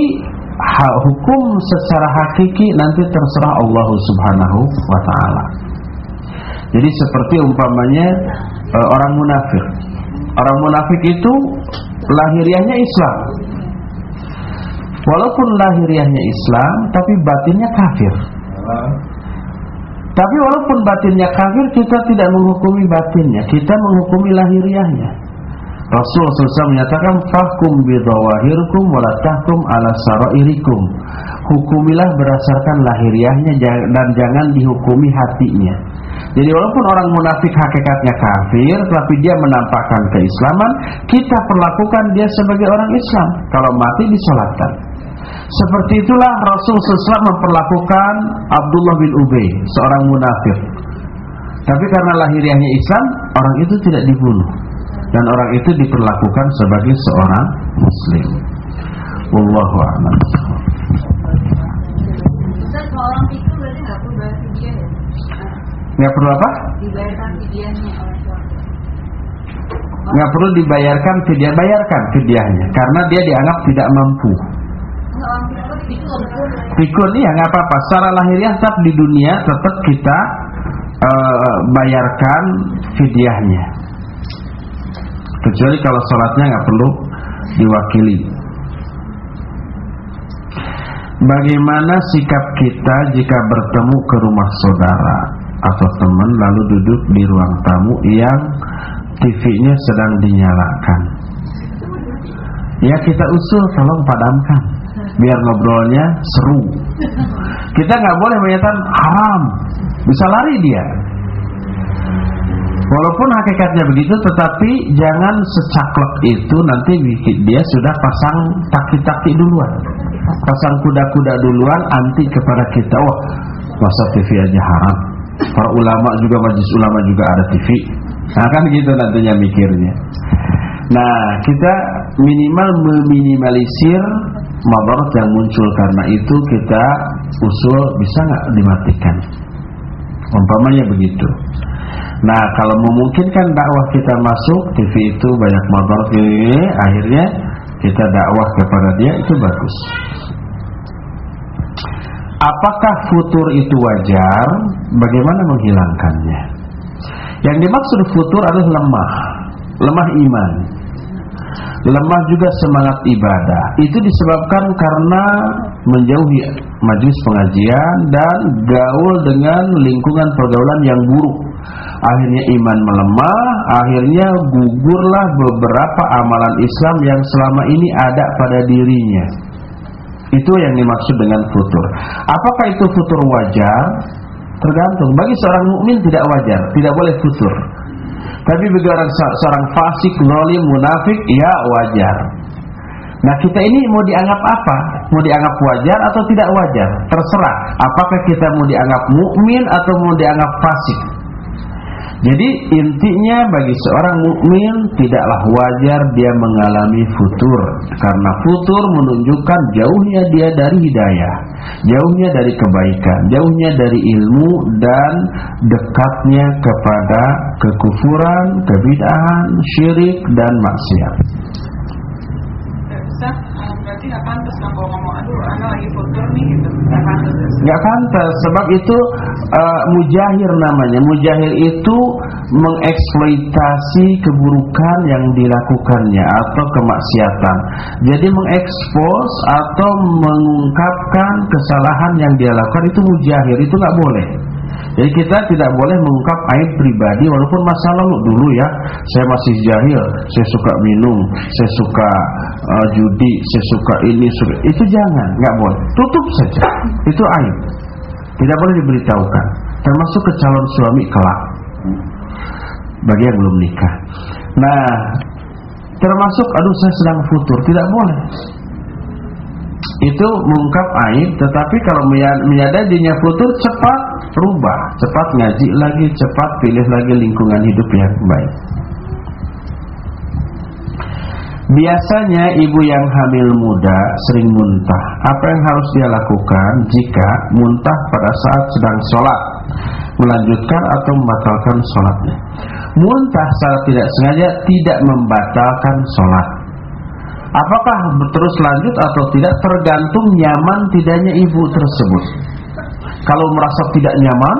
hukum secara hakiki nanti terserah Allah Subhanahu wa taala. Jadi seperti umpamanya e, orang munafik Orang munafik itu lahiriahnya Islam. Walaupun lahiriahnya Islam, tapi batinnya kafir. Tapi walaupun batinnya kafir, kita tidak menghukumi batinnya, kita menghukumi lahiriahnya. Rasul SAW menyatakan fahkum bidawahirkum walatahkum ala sarairikum hukumilah berdasarkan lahiriahnya dan jangan dihukumi hatinya. Jadi walaupun orang munafik hakikatnya kafir, tapi dia menampakkan keislaman, kita perlakukan dia sebagai orang Islam. Kalau mati disolatkan. Seperti itulah Rasul SAW memperlakukan Abdullah bin Ubay, seorang munafik. Tapi karena lahiriahnya Islam, orang itu tidak dibunuh. Dan orang itu diperlakukan sebagai seorang muslim. Wallahu a'lam. Ustaz kalau orang itu berarti nggak perlu bayar fidyah ya? Nggak perlu apa? Dibayarkan fidyahnya oleh keluarga. Nggak perlu dibayarkan fidyah, bayarkan fidyahnya karena dia dianggap tidak mampu. Pikun. Pikun ya nggak apa-apa. Secara lahiriah tetap di dunia tetap kita eh, bayarkan fidyahnya. Kecuali kalau sholatnya nggak perlu diwakili. Bagaimana sikap kita jika bertemu ke rumah saudara atau teman lalu duduk di ruang tamu yang TV-nya sedang dinyalakan? Ya kita usul tolong padamkan biar ngobrolnya seru. Kita nggak boleh menyatakan haram, bisa lari dia. Walaupun hakikatnya begitu, tetapi jangan secaklek itu nanti dia sudah pasang taki-taki duluan, pasang kuda-kuda duluan anti kepada kita. Wah, masa TV aja haram. Para ulama juga majlis ulama juga ada TV. Nah kan gitu nantinya mikirnya. Nah kita minimal meminimalisir madarat yang muncul karena itu kita usul bisa nggak dimatikan. Umpamanya begitu. Nah kalau memungkinkan dakwah kita masuk TV itu banyak madarat ini, akhirnya kita dakwah kepada dia itu bagus. Apakah futur itu wajar? Bagaimana menghilangkannya? Yang dimaksud futur adalah lemah, lemah iman, lemah juga semangat ibadah. Itu disebabkan karena menjauhi majelis pengajian dan gaul dengan lingkungan pergaulan yang buruk. Akhirnya iman melemah, akhirnya gugurlah beberapa amalan Islam yang selama ini ada pada dirinya. Itu yang dimaksud dengan futur. Apakah itu futur wajar? Tergantung. Bagi seorang mukmin tidak wajar, tidak boleh futur. Tapi bagi orang seorang fasik, zalim, munafik, ya wajar. Nah kita ini mau dianggap apa? Mau dianggap wajar atau tidak wajar? Terserah. Apakah kita mau dianggap mukmin atau mau dianggap fasik? Jadi intinya bagi seorang mukmin tidaklah wajar dia mengalami futur karena futur menunjukkan jauhnya dia dari hidayah, jauhnya dari kebaikan, jauhnya dari ilmu dan dekatnya kepada kekufuran, kebid'ahan, syirik dan maksiat. Berarti nggak pantas gitu nggak pantas ya? Nggak pantas sebab itu uh, mujahir namanya. Mujahir itu mengeksploitasi keburukan yang dilakukannya atau kemaksiatan. Jadi mengekspos atau mengungkapkan kesalahan yang dia lakukan itu mujahir itu nggak boleh. Jadi kita tidak boleh mengungkap aib pribadi walaupun masa lalu dulu ya saya masih jahil, saya suka minum, saya suka uh, judi, saya suka ini, suka itu jangan, nggak boleh. Tutup saja. Itu aib. Tidak boleh diberitahukan. Termasuk ke calon suami kelak. Bagi yang belum nikah. Nah, termasuk aduh saya sedang futur, tidak boleh itu mengungkap aib tetapi kalau menyadari futur cepat rubah cepat ngaji lagi cepat pilih lagi lingkungan hidup yang baik Biasanya ibu yang hamil muda sering muntah. Apa yang harus dia lakukan jika muntah pada saat sedang sholat? Melanjutkan atau membatalkan sholatnya? Muntah secara tidak sengaja tidak membatalkan sholat. Apakah terus lanjut atau tidak tergantung nyaman tidaknya ibu tersebut. Kalau merasa tidak nyaman,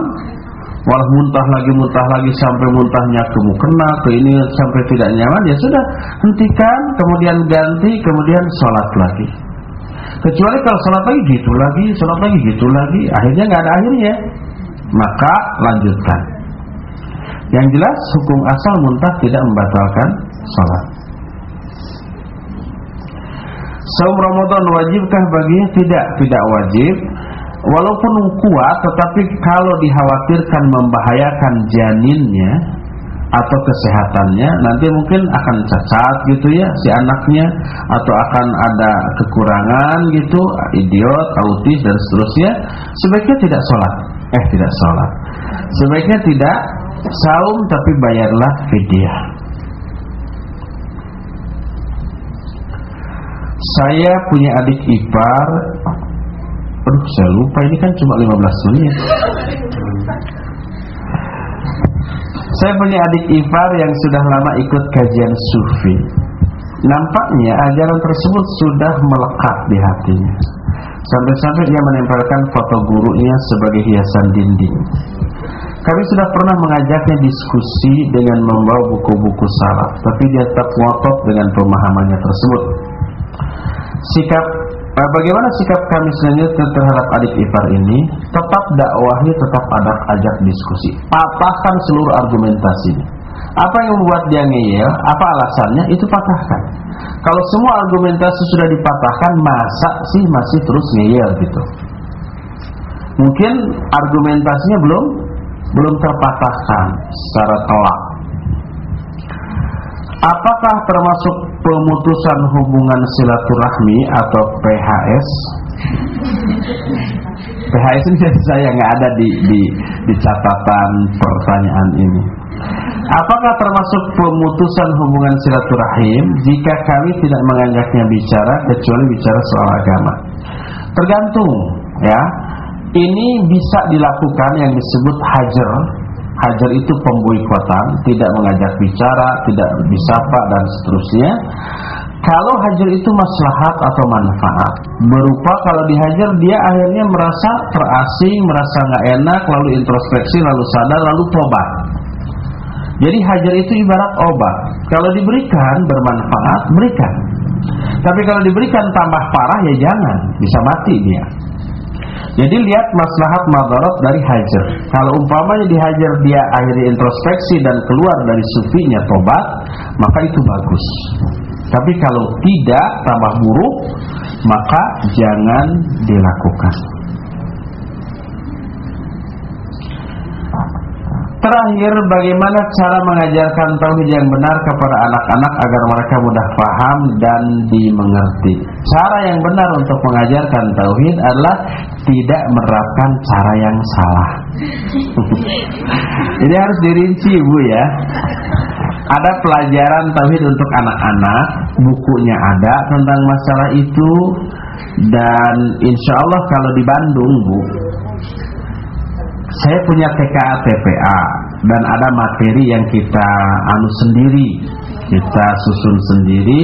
malah muntah lagi muntah lagi sampai muntahnya ke mukena ke ini sampai tidak nyaman ya sudah hentikan kemudian ganti kemudian sholat lagi. Kecuali kalau sholat lagi gitu lagi, sholat lagi gitu lagi, akhirnya nggak ada akhirnya, maka lanjutkan. Yang jelas hukum asal muntah tidak membatalkan sholat. Saum Ramadan wajibkah baginya? Tidak, tidak wajib. Walaupun kuat, tetapi kalau dikhawatirkan membahayakan janinnya atau kesehatannya, nanti mungkin akan cacat gitu ya si anaknya, atau akan ada kekurangan gitu, idiot, autis dan seterusnya. Sebaiknya tidak sholat, eh tidak sholat. Sebaiknya tidak saum, tapi bayarlah fidyah. Saya punya adik ipar Aduh saya lupa ini kan cuma 15 menit. Saya punya adik ipar yang sudah lama ikut kajian sufi. Nampaknya ajaran tersebut sudah melekat di hatinya. Sampai-sampai dia menempelkan foto gurunya sebagai hiasan dinding. Kami sudah pernah mengajaknya diskusi dengan membawa buku-buku salaf, tapi dia tetap ngotot dengan pemahamannya tersebut. Sikap eh, bagaimana sikap kami selanjutnya terhadap adik ipar ini? Tetap dakwahi tetap ada ajak diskusi. Patahkan seluruh argumentasi apa yang membuat dia ngeyel? Apa alasannya? Itu patahkan. Kalau semua argumentasi sudah dipatahkan masa sih masih terus ngeyel gitu? Mungkin argumentasinya belum belum terpatahkan secara telak Apakah termasuk pemutusan hubungan silaturahmi atau PHS? PHS ini saya nggak ada di, di di catatan pertanyaan ini. Apakah termasuk pemutusan hubungan silaturahim jika kami tidak mengajaknya bicara kecuali bicara soal agama? Tergantung ya. Ini bisa dilakukan yang disebut hajar Hajar itu pemboikotan, tidak mengajak bicara, tidak disapa dan seterusnya. Kalau hajar itu maslahat atau manfaat, berupa kalau dihajar dia akhirnya merasa terasing, merasa nggak enak, lalu introspeksi, lalu sadar, lalu tobat. Jadi hajar itu ibarat obat. Kalau diberikan bermanfaat, berikan. Tapi kalau diberikan tambah parah ya jangan, bisa mati dia. Jadi lihat maslahat madarat dari hajar. Kalau umpamanya dihajar dia akhirnya introspeksi dan keluar dari sufinya tobat, maka itu bagus. Tapi kalau tidak tambah buruk, maka jangan dilakukan. Terakhir, bagaimana cara mengajarkan tauhid yang benar kepada anak-anak agar mereka mudah paham dan dimengerti? Cara yang benar untuk mengajarkan tauhid adalah tidak menerapkan cara yang salah. Ini harus dirinci, Bu ya. Ada pelajaran tauhid untuk anak-anak, bukunya ada tentang masalah itu dan insya Allah kalau di Bandung, Bu, saya punya TKA TPA dan ada materi yang kita anu sendiri kita susun sendiri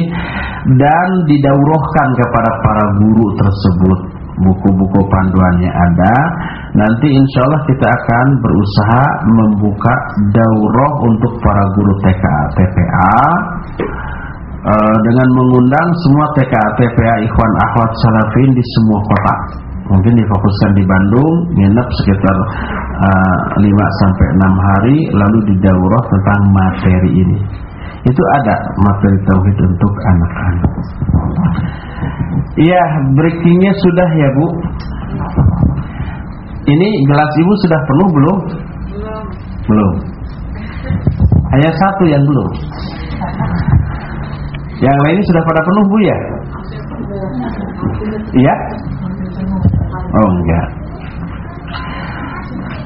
dan didaurohkan kepada para guru tersebut. Buku-buku panduannya ada. Nanti insya Allah kita akan berusaha membuka daurah untuk para guru TKA TPA eh, dengan mengundang semua TKA TPA Ikhwan Ahwat Salafin di semua kota mungkin difokuskan di Bandung nginep sekitar uh, 5 sampai 6 hari lalu didaurah tentang materi ini. Itu ada materi tauhid untuk anak-anak. Iya breakingnya sudah ya Bu. Ini gelas ibu sudah penuh belum? Belum. Hanya satu yang belum. Yang lainnya sudah pada penuh Bu ya? Iya Oh enggak.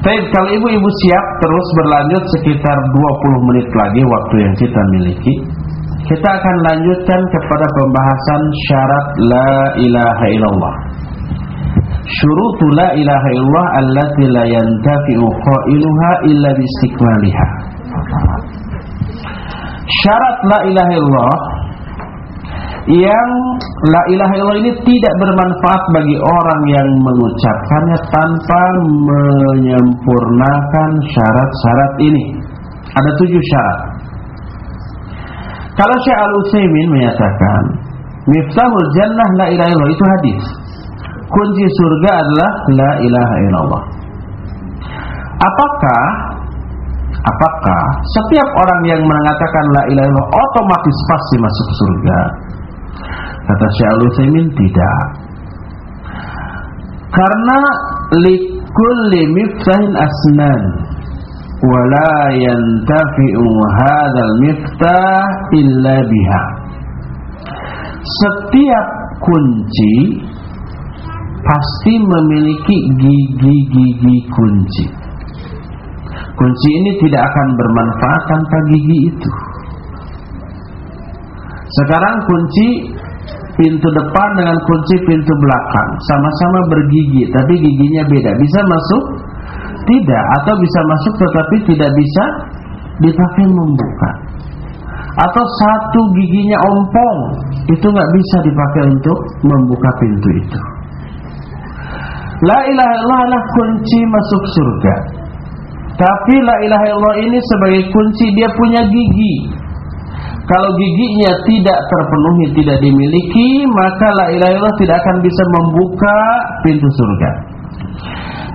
Baik, kalau ibu-ibu siap terus berlanjut sekitar 20 menit lagi waktu yang kita miliki, kita akan lanjutkan kepada pembahasan syarat la ilaha illallah. Syurut la ilaha illallah allati la yantafi'u qailuha illa bistikmaliha. Syarat la ilaha illallah yang la ilaha illallah ini tidak bermanfaat bagi orang yang mengucapkannya tanpa menyempurnakan syarat-syarat ini. Ada tujuh syarat. Kalau Syekh Al-Utsaimin menyatakan, Miftahul jannah la ilaha illallah itu hadis. Kunci surga adalah la ilaha illallah. Apakah apakah setiap orang yang mengatakan la ilaha illallah otomatis pasti masuk surga? Kata Syekh Al-Utsaimin tidak. Karena likulli miftahin asnan wala yantafi'u hadzal miftah illa biha. Setiap kunci pasti memiliki gigi-gigi kunci. Kunci ini tidak akan bermanfaat tanpa gigi itu. Sekarang kunci pintu depan dengan kunci pintu belakang sama-sama bergigi, tapi giginya beda. Bisa masuk? Tidak, atau bisa masuk tetapi tidak bisa dipakai membuka. Atau satu giginya ompong, itu nggak bisa dipakai untuk membuka pintu itu. La ilaha illallah kunci masuk surga. Tapi la ilaha illallah ini sebagai kunci dia punya gigi. Kalau giginya tidak terpenuhi, tidak dimiliki, maka la ilaha illallah tidak akan bisa membuka pintu surga.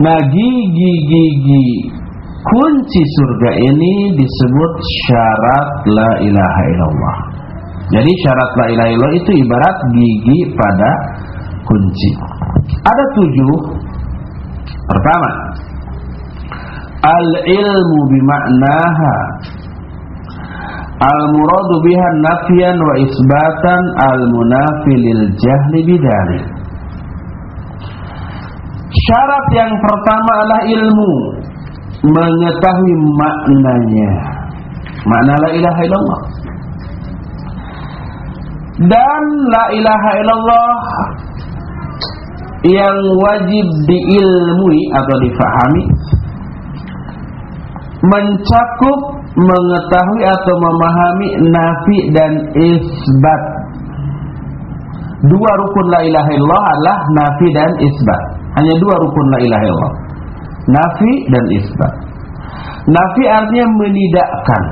Nah, gigi-gigi kunci surga ini disebut syarat la ilaha illallah. Jadi syarat la ilaha illallah itu ibarat gigi pada kunci. Ada tujuh. Pertama, al-ilmu bimaknaha Al-muradu biha nafyan wa isbatan al-munafi lil jahli bidari. Syarat yang pertama adalah ilmu. Mengetahui maknanya. Makna la ilaha illallah. Dan la ilaha illallah Yang wajib diilmui atau difahami Mencakup mengetahui atau memahami nafi dan isbat. Dua rukun la ilaha illallah adalah nafi dan isbat. Hanya dua rukun la ilaha illallah. Nafi dan isbat. Nafi artinya menidakkan.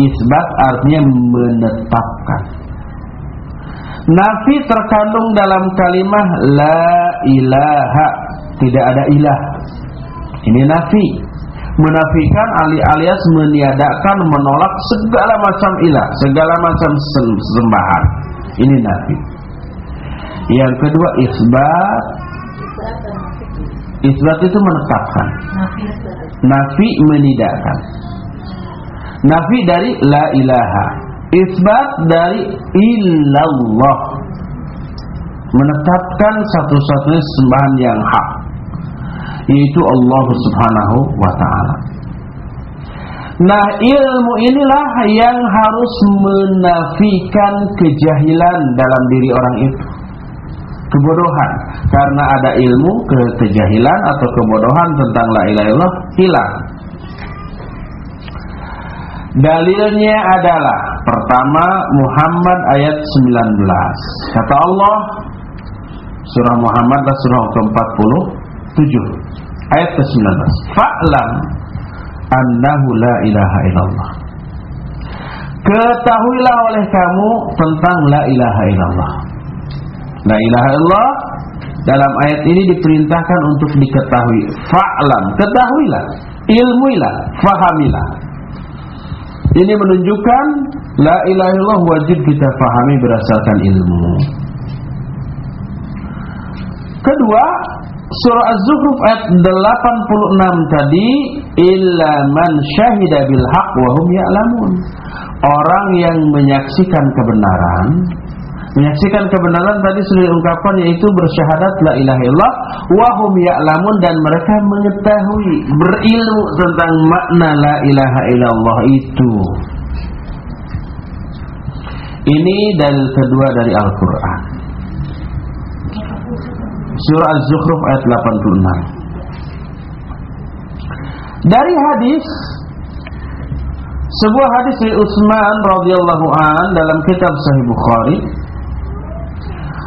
Isbat artinya menetapkan. Nafi terkandung dalam kalimah la ilaha, tidak ada ilah. Ini nafi menafikan alias meniadakan menolak segala macam ilah, segala macam sembahan. Ini nafi. Yang kedua isbat. Isbat itu menetapkan. Nafi menidakkan. Nafi dari la ilaha. Isbat dari illallah. Menetapkan satu-satunya sembahan yang hak yaitu Allah Subhanahu wa taala. Nah, ilmu inilah yang harus menafikan kejahilan dalam diri orang itu. Kebodohan karena ada ilmu ke kejahilan atau kebodohan tentang la ilaha illallah hilang. Dalilnya adalah pertama Muhammad ayat 19. Kata Allah surah Muhammad surah ke-40 7 ayat ke-19. Fa'lam annahu la ilaha illallah. Ketahuilah oleh kamu tentang la ilaha illallah. La ilaha illallah dalam ayat ini diperintahkan untuk diketahui. Fa'lam ketahuilah ilmuilah fahamilah. Ini menunjukkan la ilaha illallah wajib kita fahami berdasarkan ilmu. Kedua Surah Az-Zukhruf ayat 86 tadi illa man syahida bil haq wa ya'lamun. Orang yang menyaksikan kebenaran Menyaksikan kebenaran tadi sudah diungkapkan yaitu bersyahadat la ilaha illallah wa hum ya'lamun dan mereka mengetahui berilmu tentang makna la ilaha illallah itu. Ini dalil kedua dari Al-Qur'an. Surah Az-Zukhruf ayat 86. Dari hadis sebuah hadis dari Utsman radhiyallahu an dalam kitab Sahih Bukhari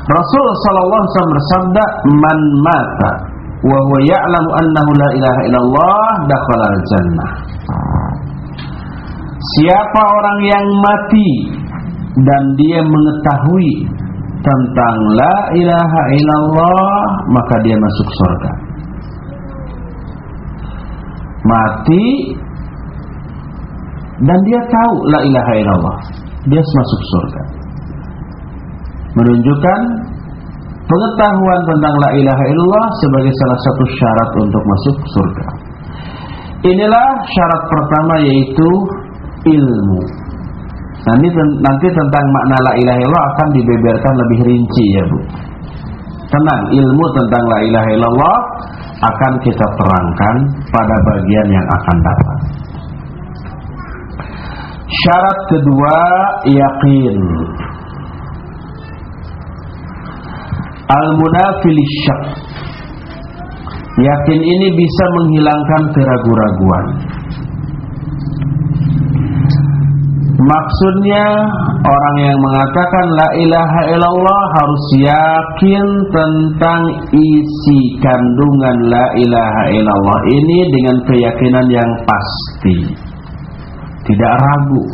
Rasul sallallahu alaihi wasallam bersabda man mata wa huwa ya'lamu annahu la ilaha illallah dakhala al-jannah Siapa orang yang mati dan dia mengetahui tentang la ilaha illallah maka dia masuk surga mati dan dia tahu la ilaha illallah dia masuk surga menunjukkan pengetahuan tentang la ilaha illallah sebagai salah satu syarat untuk masuk surga. Inilah syarat pertama yaitu ilmu. Nanti, nanti tentang makna la ilaha illallah akan dibeberkan lebih rinci ya Bu. Tenang, ilmu tentang la ilaha illallah akan kita terangkan pada bagian yang akan datang. Syarat kedua yakin. Al-munafil syak. Yakin ini bisa menghilangkan keraguan-raguan. Maksudnya orang yang mengatakan la ilaha illallah harus yakin tentang isi kandungan la ilaha illallah ini dengan keyakinan yang pasti. Tidak ragu.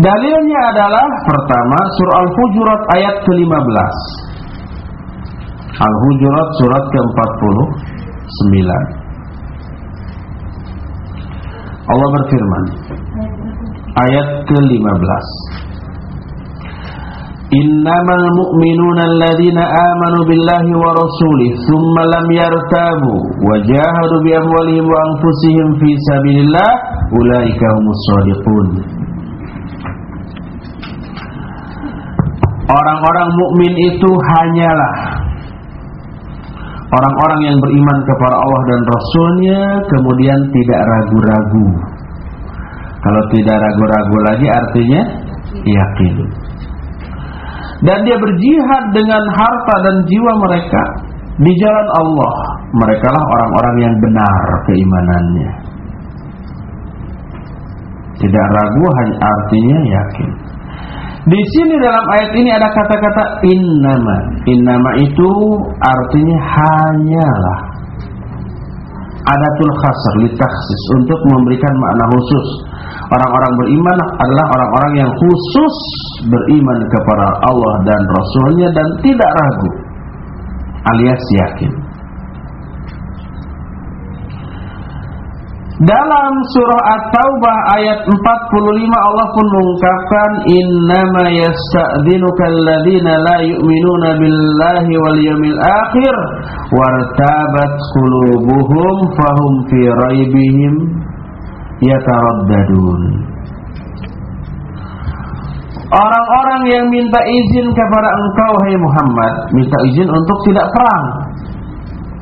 Dalilnya adalah pertama surah Al-Hujurat ayat ke-15. Al-Hujurat surat ke-49. Allah berfirman ayat ke-15. Innamal mu'minuna alladhina amanu billahi wa rasulih thumma lam yartabu wa jahadu bi amwalihim wa anfusihim fi sabilillah ulaika humus shadiqun Orang-orang mukmin itu hanyalah orang-orang yang beriman kepada Allah dan Rasulnya kemudian tidak ragu-ragu. Kalau tidak ragu-ragu lagi artinya yakin. Dan dia berjihad dengan harta dan jiwa mereka di jalan Allah. Mereka lah orang-orang yang benar keimanannya. Tidak ragu hanya artinya yakin. Di sini dalam ayat ini ada kata-kata innama. Innama itu artinya hanyalah. Adatul khasar litaksis untuk memberikan makna khusus. Orang-orang beriman adalah orang-orang yang khusus beriman kepada Allah dan Rasulnya dan tidak ragu alias yakin. Dalam surah At-Taubah ayat 45 Allah pun mengungkapkan innama yasta'dzinuka alladziina la yu'minuna billahi wal yawmil akhir wartabat qulubuhum fahum fi raibihim yataraddadun. Orang-orang yang minta izin kepada engkau hai Muhammad minta izin untuk tidak perang.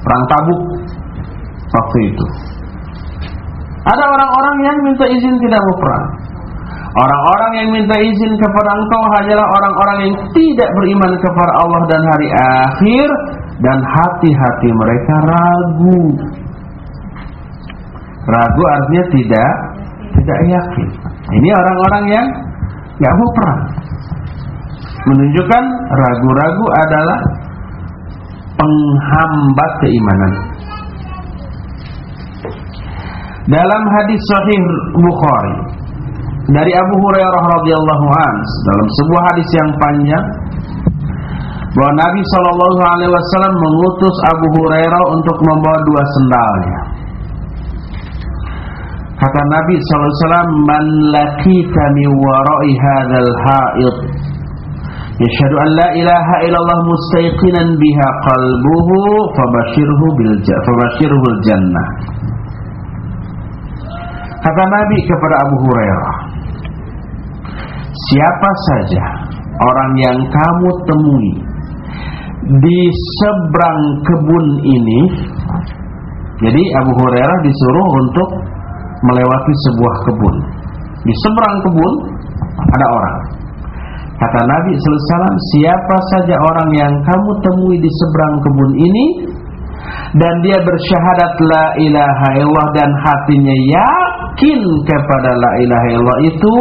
Perang Tabuk. Waktu itu ada orang-orang yang minta izin tidak mau perang. Orang-orang yang minta izin kepada engkau hanyalah orang-orang yang tidak beriman kepada Allah dan hari akhir dan hati-hati mereka ragu. Ragu artinya tidak tidak yakin. Ini orang-orang yang nggak mau perang. Menunjukkan ragu-ragu adalah penghambat keimanan. Dalam hadis sahih Bukhari dari Abu Hurairah radhiyallahu an dalam sebuah hadis yang panjang bahwa Nabi Shallallahu alaihi wasallam mengutus Abu Hurairah untuk membawa dua sendalnya. Kata Nabi sallallahu alaihi wasallam, "Man laqita min wara'i hadzal ha'id yashhadu an la ilaha illallah biha qalbuhu fabashirhu bil fabashirhu jannah." Kata Nabi kepada Abu Hurairah Siapa saja orang yang kamu temui Di seberang kebun ini Jadi Abu Hurairah disuruh untuk melewati sebuah kebun. Di seberang kebun ada orang. Kata Nabi SAW Siapa saja orang yang kamu temui di seberang kebun ini dan dia bersyahadat la ilaha illallah dan hatinya yakin kepada la ilaha illallah itu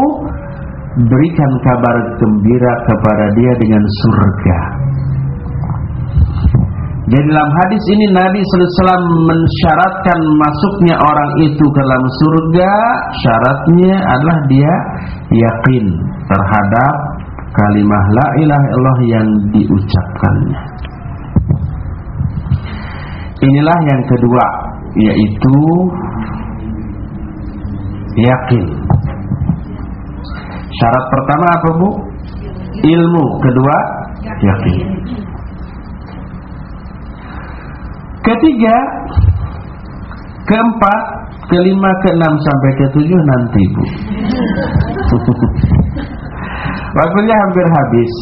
berikan kabar gembira kepada dia dengan surga. Jadi dalam hadis ini Nabi SAW mensyaratkan masuknya orang itu ke dalam surga Syaratnya adalah dia yakin terhadap kalimah la ilaha illallah yang diucapkannya Inilah yang kedua yaitu yakin. Syarat pertama apa Bu? Ilmu. Kedua, yakin. Ketiga, keempat, kelima, keenam sampai ketujuh nanti Bu. Waktunya hampir habis.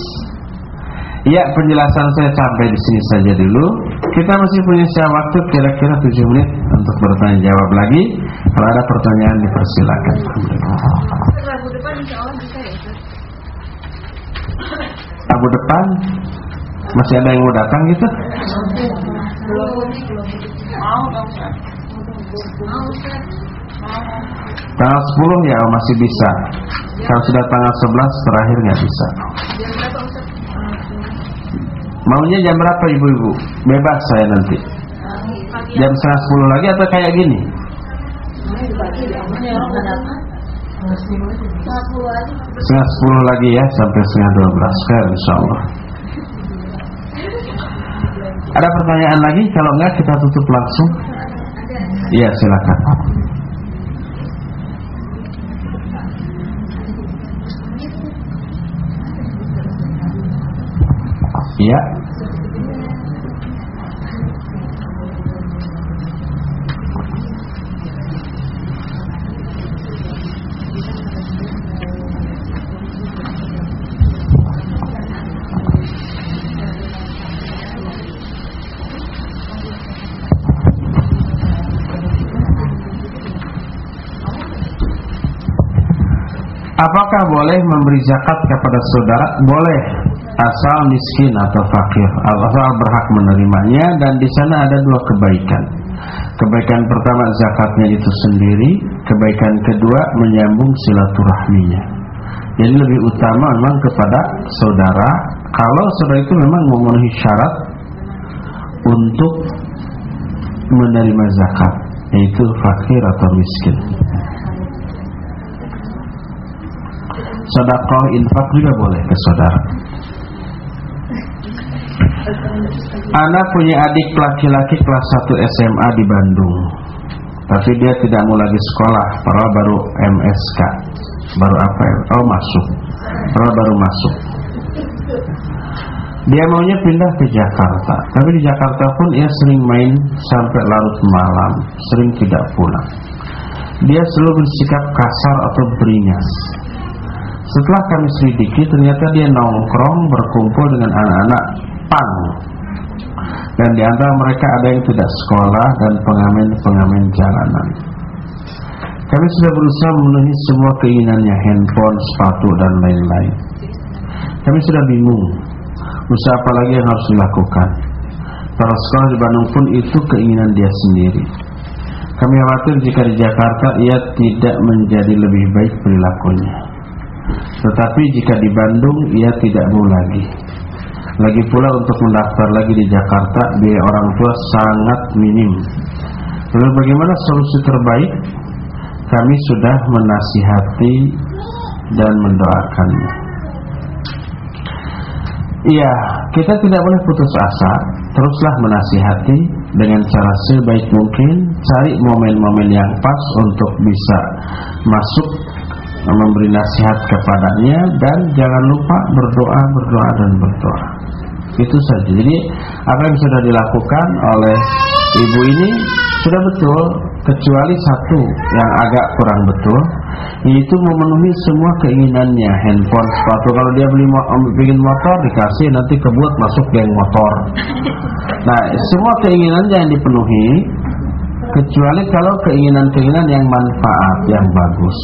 Ya, penjelasan saya sampai di sini saja dulu. Kita masih punya sisa waktu kira-kira 7 menit untuk bertanya jawab lagi. Kalau ada pertanyaan dipersilakan. Rabu depan insya Allah bisa ya? Rabu depan masih ada yang mau datang gitu? Mau Ustaz? Tanggal 10 ya masih bisa. Kalau sudah tanggal 11 terakhir nggak bisa. Maunya jam berapa ibu-ibu? Bebas saya nanti. Jam setengah 10 lagi atau kayak gini? Setengah sepuluh aja. Setengah 10 lagi ya sampai setengah 12 Khair insya Allah. Ada pertanyaan lagi? Kalau enggak kita tutup langsung. Iya silakan. Iya. Apakah boleh memberi zakat kepada saudara? Boleh, asal miskin atau fakir, asal berhak menerimanya dan di sana ada dua kebaikan. Kebaikan pertama zakatnya itu sendiri, kebaikan kedua menyambung silaturahminya. Jadi lebih utama memang kepada saudara kalau saudara itu memang memenuhi syarat untuk menerima zakat, yaitu fakir atau miskin. Sedekah infak juga boleh ke saudara. Anak punya adik laki-laki kelas 1 SMA di Bandung. Tapi dia tidak mau lagi sekolah, padahal baru MSK. Baru apa ya? Oh, masuk. Padahal baru masuk. Dia maunya pindah ke Jakarta, tapi di Jakarta pun ia sering main sampai larut malam, sering tidak pulang. Dia selalu bersikap kasar atau beringas. Setelah kami selidiki ternyata dia nongkrong berkumpul dengan anak-anak pang dan di antara mereka ada yang tidak sekolah dan pengamen-pengamen jalanan. Kami sudah berusaha memenuhi semua keinginannya, handphone, sepatu dan lain-lain. Kami sudah bingung, usaha apa lagi yang harus dilakukan. Para sekolah di Bandung pun itu keinginan dia sendiri. Kami khawatir jika di Jakarta ia tidak menjadi lebih baik perilakunya. Tetapi jika di Bandung ia tidak mau lagi. Lagi pula untuk mendaftar lagi di Jakarta biaya orang tua sangat minim. Lalu bagaimana solusi terbaik? Kami sudah menasihati dan mendoakannya. Iya, kita tidak boleh putus asa. Teruslah menasihati dengan cara sebaik mungkin. Cari momen-momen yang pas untuk bisa masuk memberi nasihat kepadanya dan jangan lupa berdoa, berdoa dan berdoa. Itu saja. Jadi apa yang sudah dilakukan oleh ibu ini sudah betul, kecuali satu yang agak kurang betul, yaitu memenuhi semua keinginannya. Handphone, sepatu. Kalau dia beli mo bikin motor dikasih nanti kebuat masuk geng motor. Nah, semua keinginannya yang dipenuhi, kecuali kalau keinginan-keinginan yang manfaat, yang bagus.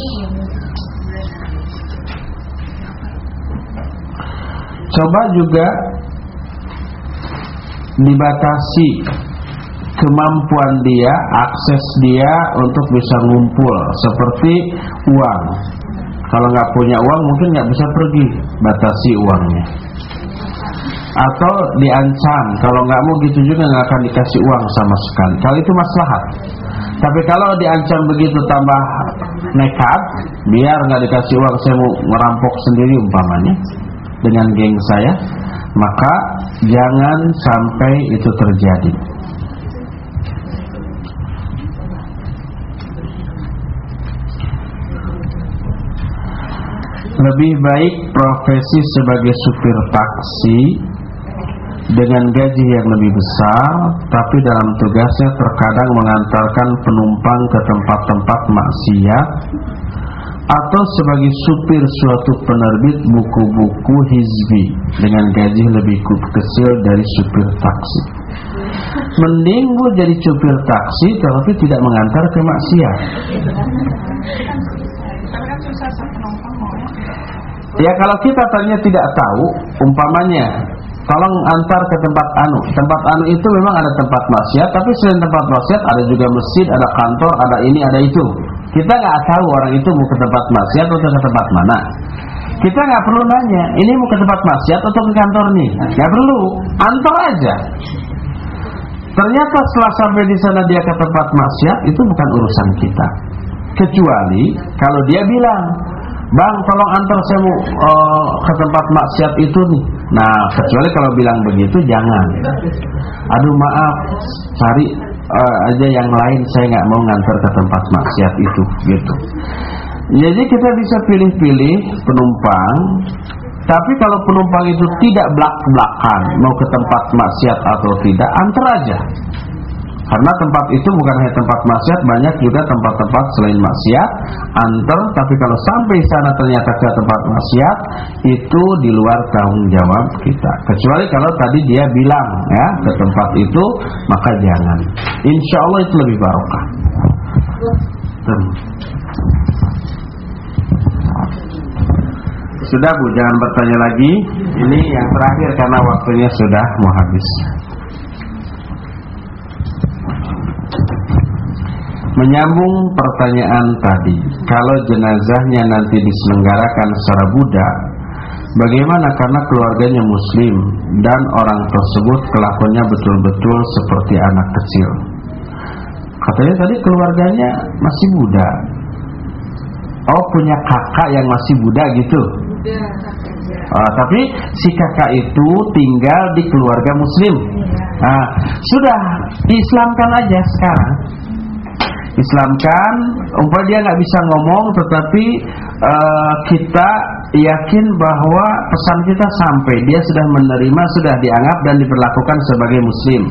Coba juga dibatasi kemampuan dia, akses dia untuk bisa ngumpul seperti uang. Kalau nggak punya uang mungkin nggak bisa pergi, batasi uangnya. Atau diancam, kalau nggak mau gitu juga nggak akan dikasih uang sama sekali. Kalau itu maslahat. Tapi kalau diancam begitu tambah nekat, biar nggak dikasih uang saya mau merampok sendiri umpamanya dengan geng saya, maka jangan sampai itu terjadi. lebih baik profesi sebagai supir taksi dengan gaji yang lebih besar tapi dalam tugasnya terkadang mengantarkan penumpang ke tempat-tempat maksiat atau sebagai supir suatu penerbit buku-buku hizbi dengan gaji lebih kecil dari supir taksi. Mending gue jadi supir taksi tetapi tidak mengantar ke maksiat. Tapi. Ya kalau kita tanya tidak tahu, umpamanya tolong antar ke tempat anu. Tempat anu itu memang ada tempat maksiat, tapi selain tempat maksiat ada juga masjid, ada kantor, ada ini, ada itu. Kita nggak tahu orang itu mau ke tempat maksiat atau ke tempat mana. Kita nggak perlu nanya, ini mau ke tempat maksiat atau ke kantor nih? Nggak perlu, antar aja. Ternyata setelah sampai di sana dia ke tempat maksiat itu bukan urusan kita. Kecuali kalau dia bilang, Bang, tolong antar saya mau eh, ke tempat maksiat itu nih. Nah, kecuali kalau bilang begitu jangan. Aduh maaf, cari eh, aja yang lain. Saya nggak mau ngantar ke tempat maksiat itu, gitu. Jadi kita bisa pilih-pilih penumpang. Tapi kalau penumpang itu tidak belak-belakan mau ke tempat maksiat atau tidak, antar aja. Karena tempat itu bukan hanya tempat maksiat, banyak juga tempat-tempat selain maksiat. Antar, tapi kalau sampai sana ternyata ke tempat maksiat, itu di luar tanggung jawab kita. Kecuali kalau tadi dia bilang ya ke tempat itu, maka jangan. Insya Allah itu lebih barokah. Sudah Bu, jangan bertanya lagi. Ini yang terakhir karena waktunya sudah mau habis. Menyambung pertanyaan tadi, kalau jenazahnya nanti diselenggarakan secara Buddha, bagaimana karena keluarganya Muslim dan orang tersebut kelakuannya betul-betul seperti anak kecil? Katanya tadi keluarganya masih Buddha. Oh punya kakak yang masih Buddha gitu. Ah, tapi si kakak itu tinggal di keluarga Muslim. Ah, sudah Islamkan aja sekarang. Islamkan, umpamanya dia nggak bisa ngomong, tetapi eh, kita yakin bahwa pesan kita sampai, dia sudah menerima, sudah dianggap dan diperlakukan sebagai Muslim.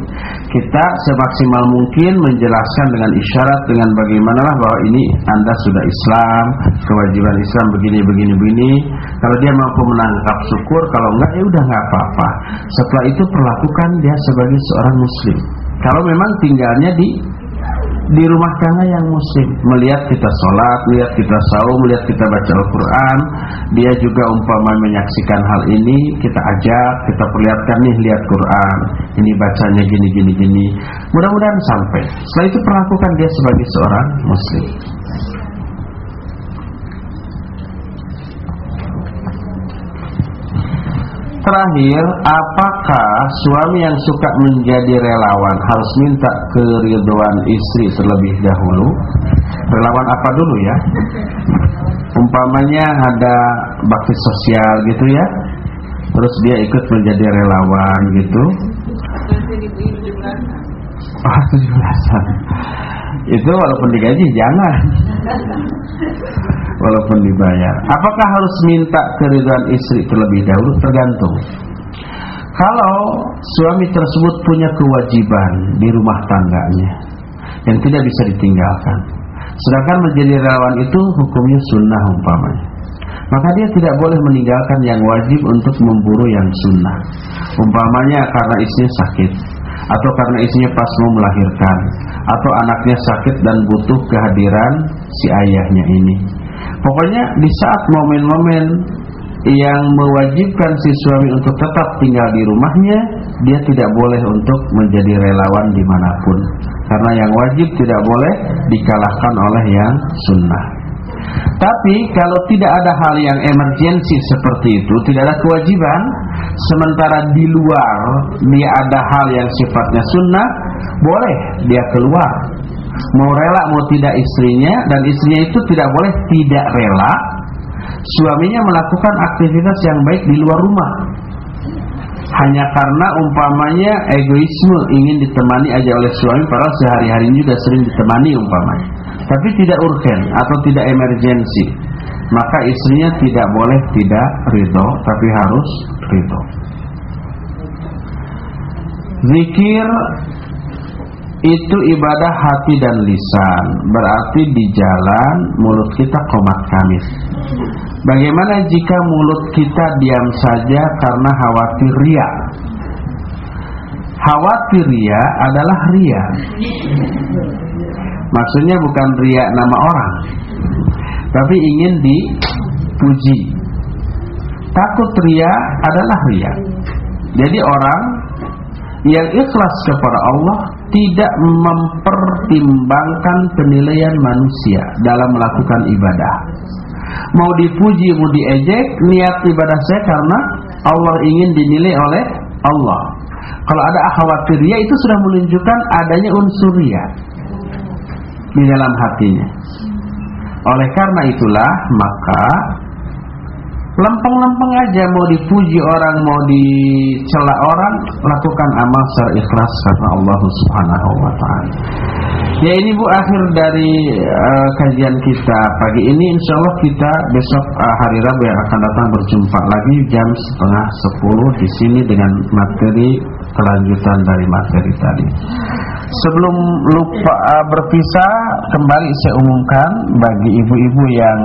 Kita semaksimal mungkin menjelaskan dengan isyarat, dengan bagaimana lah bahwa ini anda sudah Islam, kewajiban Islam begini, begini, begini. Kalau dia mampu menangkap syukur, kalau enggak ya udah nggak apa-apa. Setelah itu perlakukan dia sebagai seorang Muslim. Kalau memang tinggalnya di di rumah tangga yang muslim melihat kita sholat, melihat kita saum, melihat kita baca Al-Quran dia juga umpama menyaksikan hal ini kita ajak, kita perlihatkan nih lihat Quran ini bacanya gini gini gini. Mudah-mudahan sampai. Setelah itu perlakukan dia sebagai seorang muslim Terakhir, apakah suami yang suka menjadi relawan harus minta keriduan istri terlebih dahulu? Relawan apa dulu ya? Umpamanya ada bakti sosial gitu ya. Terus dia ikut menjadi relawan gitu. 17-an. Itu walaupun digaji jangan. Walaupun dibayar. Apakah harus minta keriduan istri terlebih dahulu? Tergantung. Kalau suami tersebut punya kewajiban di rumah tangganya yang tidak bisa ditinggalkan. Sedangkan menjadi relawan itu hukumnya sunnah umpamanya. Maka dia tidak boleh meninggalkan yang wajib untuk memburu yang sunnah. Umpamanya karena istrinya sakit atau karena istrinya pas mau melahirkan atau anaknya sakit dan butuh kehadiran si ayahnya ini. Pokoknya di saat momen-momen yang mewajibkan si suami untuk tetap tinggal di rumahnya, dia tidak boleh untuk menjadi relawan di mana pun. Karena yang wajib tidak boleh dikalahkan oleh yang sunnah. Tapi kalau tidak ada hal yang emergensi seperti itu, tidak ada kewajiban, sementara di luar dia ada hal yang sifatnya sunnah, boleh dia keluar. Mau rela mau tidak istrinya dan istrinya itu tidak boleh tidak rela suaminya melakukan aktivitas yang baik di luar rumah. Hanya karena umpamanya egoisme ingin ditemani aja oleh suami padahal sehari-hari juga sering ditemani umpamanya. Tapi tidak urgen atau tidak emergensi. maka istrinya tidak boleh tidak ridho tapi harus ridho zikir itu ibadah hati dan lisan. Berarti di jalan mulut kita komat kamis. Bagaimana jika mulut kita diam saja karena khawatir ria? Khawatir ria adalah ria. Maksudnya bukan ria nama orang. Tapi ingin dipuji. Takut ria adalah ria. Jadi orang yang ikhlas kepada Allah tidak mempertimbangkan penilaian manusia dalam melakukan ibadah. Mau dipuji, mau diejek, niat ibadah saya karena Allah ingin dinilai oleh Allah. Kalau ada khawatir ria itu sudah menunjukkan adanya unsur ria di dalam hatinya. Oleh karena itulah maka lempeng-lempeng aja mau dipuji orang mau dicela orang lakukan amal secara ikhlas karena Allah Subhanahu wa taala. Ya ini Bu akhir dari uh, kajian kita pagi ini insya Allah kita besok uh, hari Rabu yang akan datang berjumpa lagi jam setengah sepuluh di sini dengan materi kelanjutan dari materi tadi. Sebelum lupa uh, berpisah kembali saya umumkan bagi ibu-ibu yang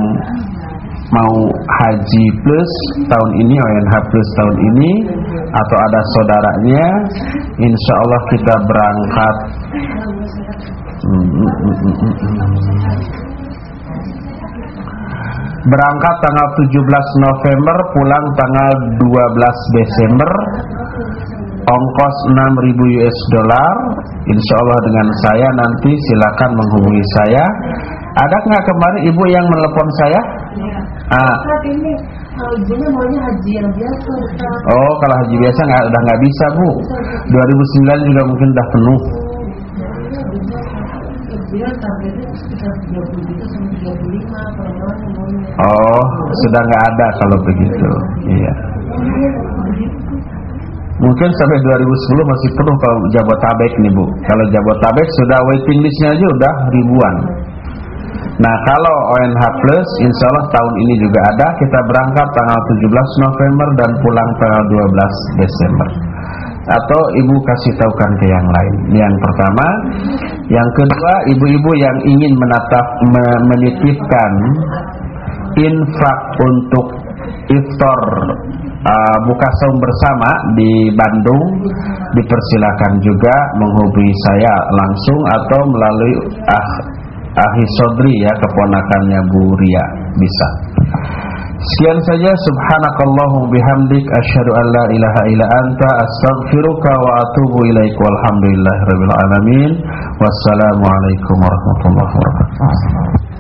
mau haji plus tahun ini ONH plus tahun ini atau ada saudaranya insya Allah kita berangkat. Berangkat tanggal 17 November pulang tanggal 12 Desember. Ongkos 6000 US dollar. Insya Allah dengan saya nanti silakan menghubungi saya. Ada nggak kemarin ibu yang menelepon saya Ah. ini ibunya maunya haji yang biasa. Oh, kalau haji biasa nggak udah nggak bisa bu. 2009 juga mungkin udah penuh. Oh, sudah nggak ada kalau begitu. Iya. Mungkin sampai 2010 masih penuh kalau Jabotabek nih bu. Kalau Jabotabek sudah waiting listnya aja udah ribuan. Nah kalau ONH Plus insya Allah tahun ini juga ada. Kita berangkat tanggal 17 November dan pulang tanggal 12 Desember. Atau ibu kasih tahukan ke yang lain. Yang pertama. Yang kedua ibu-ibu yang ingin menatap menitipkan Infak untuk iftar uh, buka saum bersama di Bandung dipersilakan juga menghubungi saya langsung atau melalui ah, Ahi Sodri ya keponakannya Bu Ria bisa. Sekian saja subhanakallahu bihamdik asyhadu an la ilaha illa anta astaghfiruka wa atubu ilaik walhamdulillahirabbil alamin. Wassalamualaikum warahmatullahi wabarakatuh.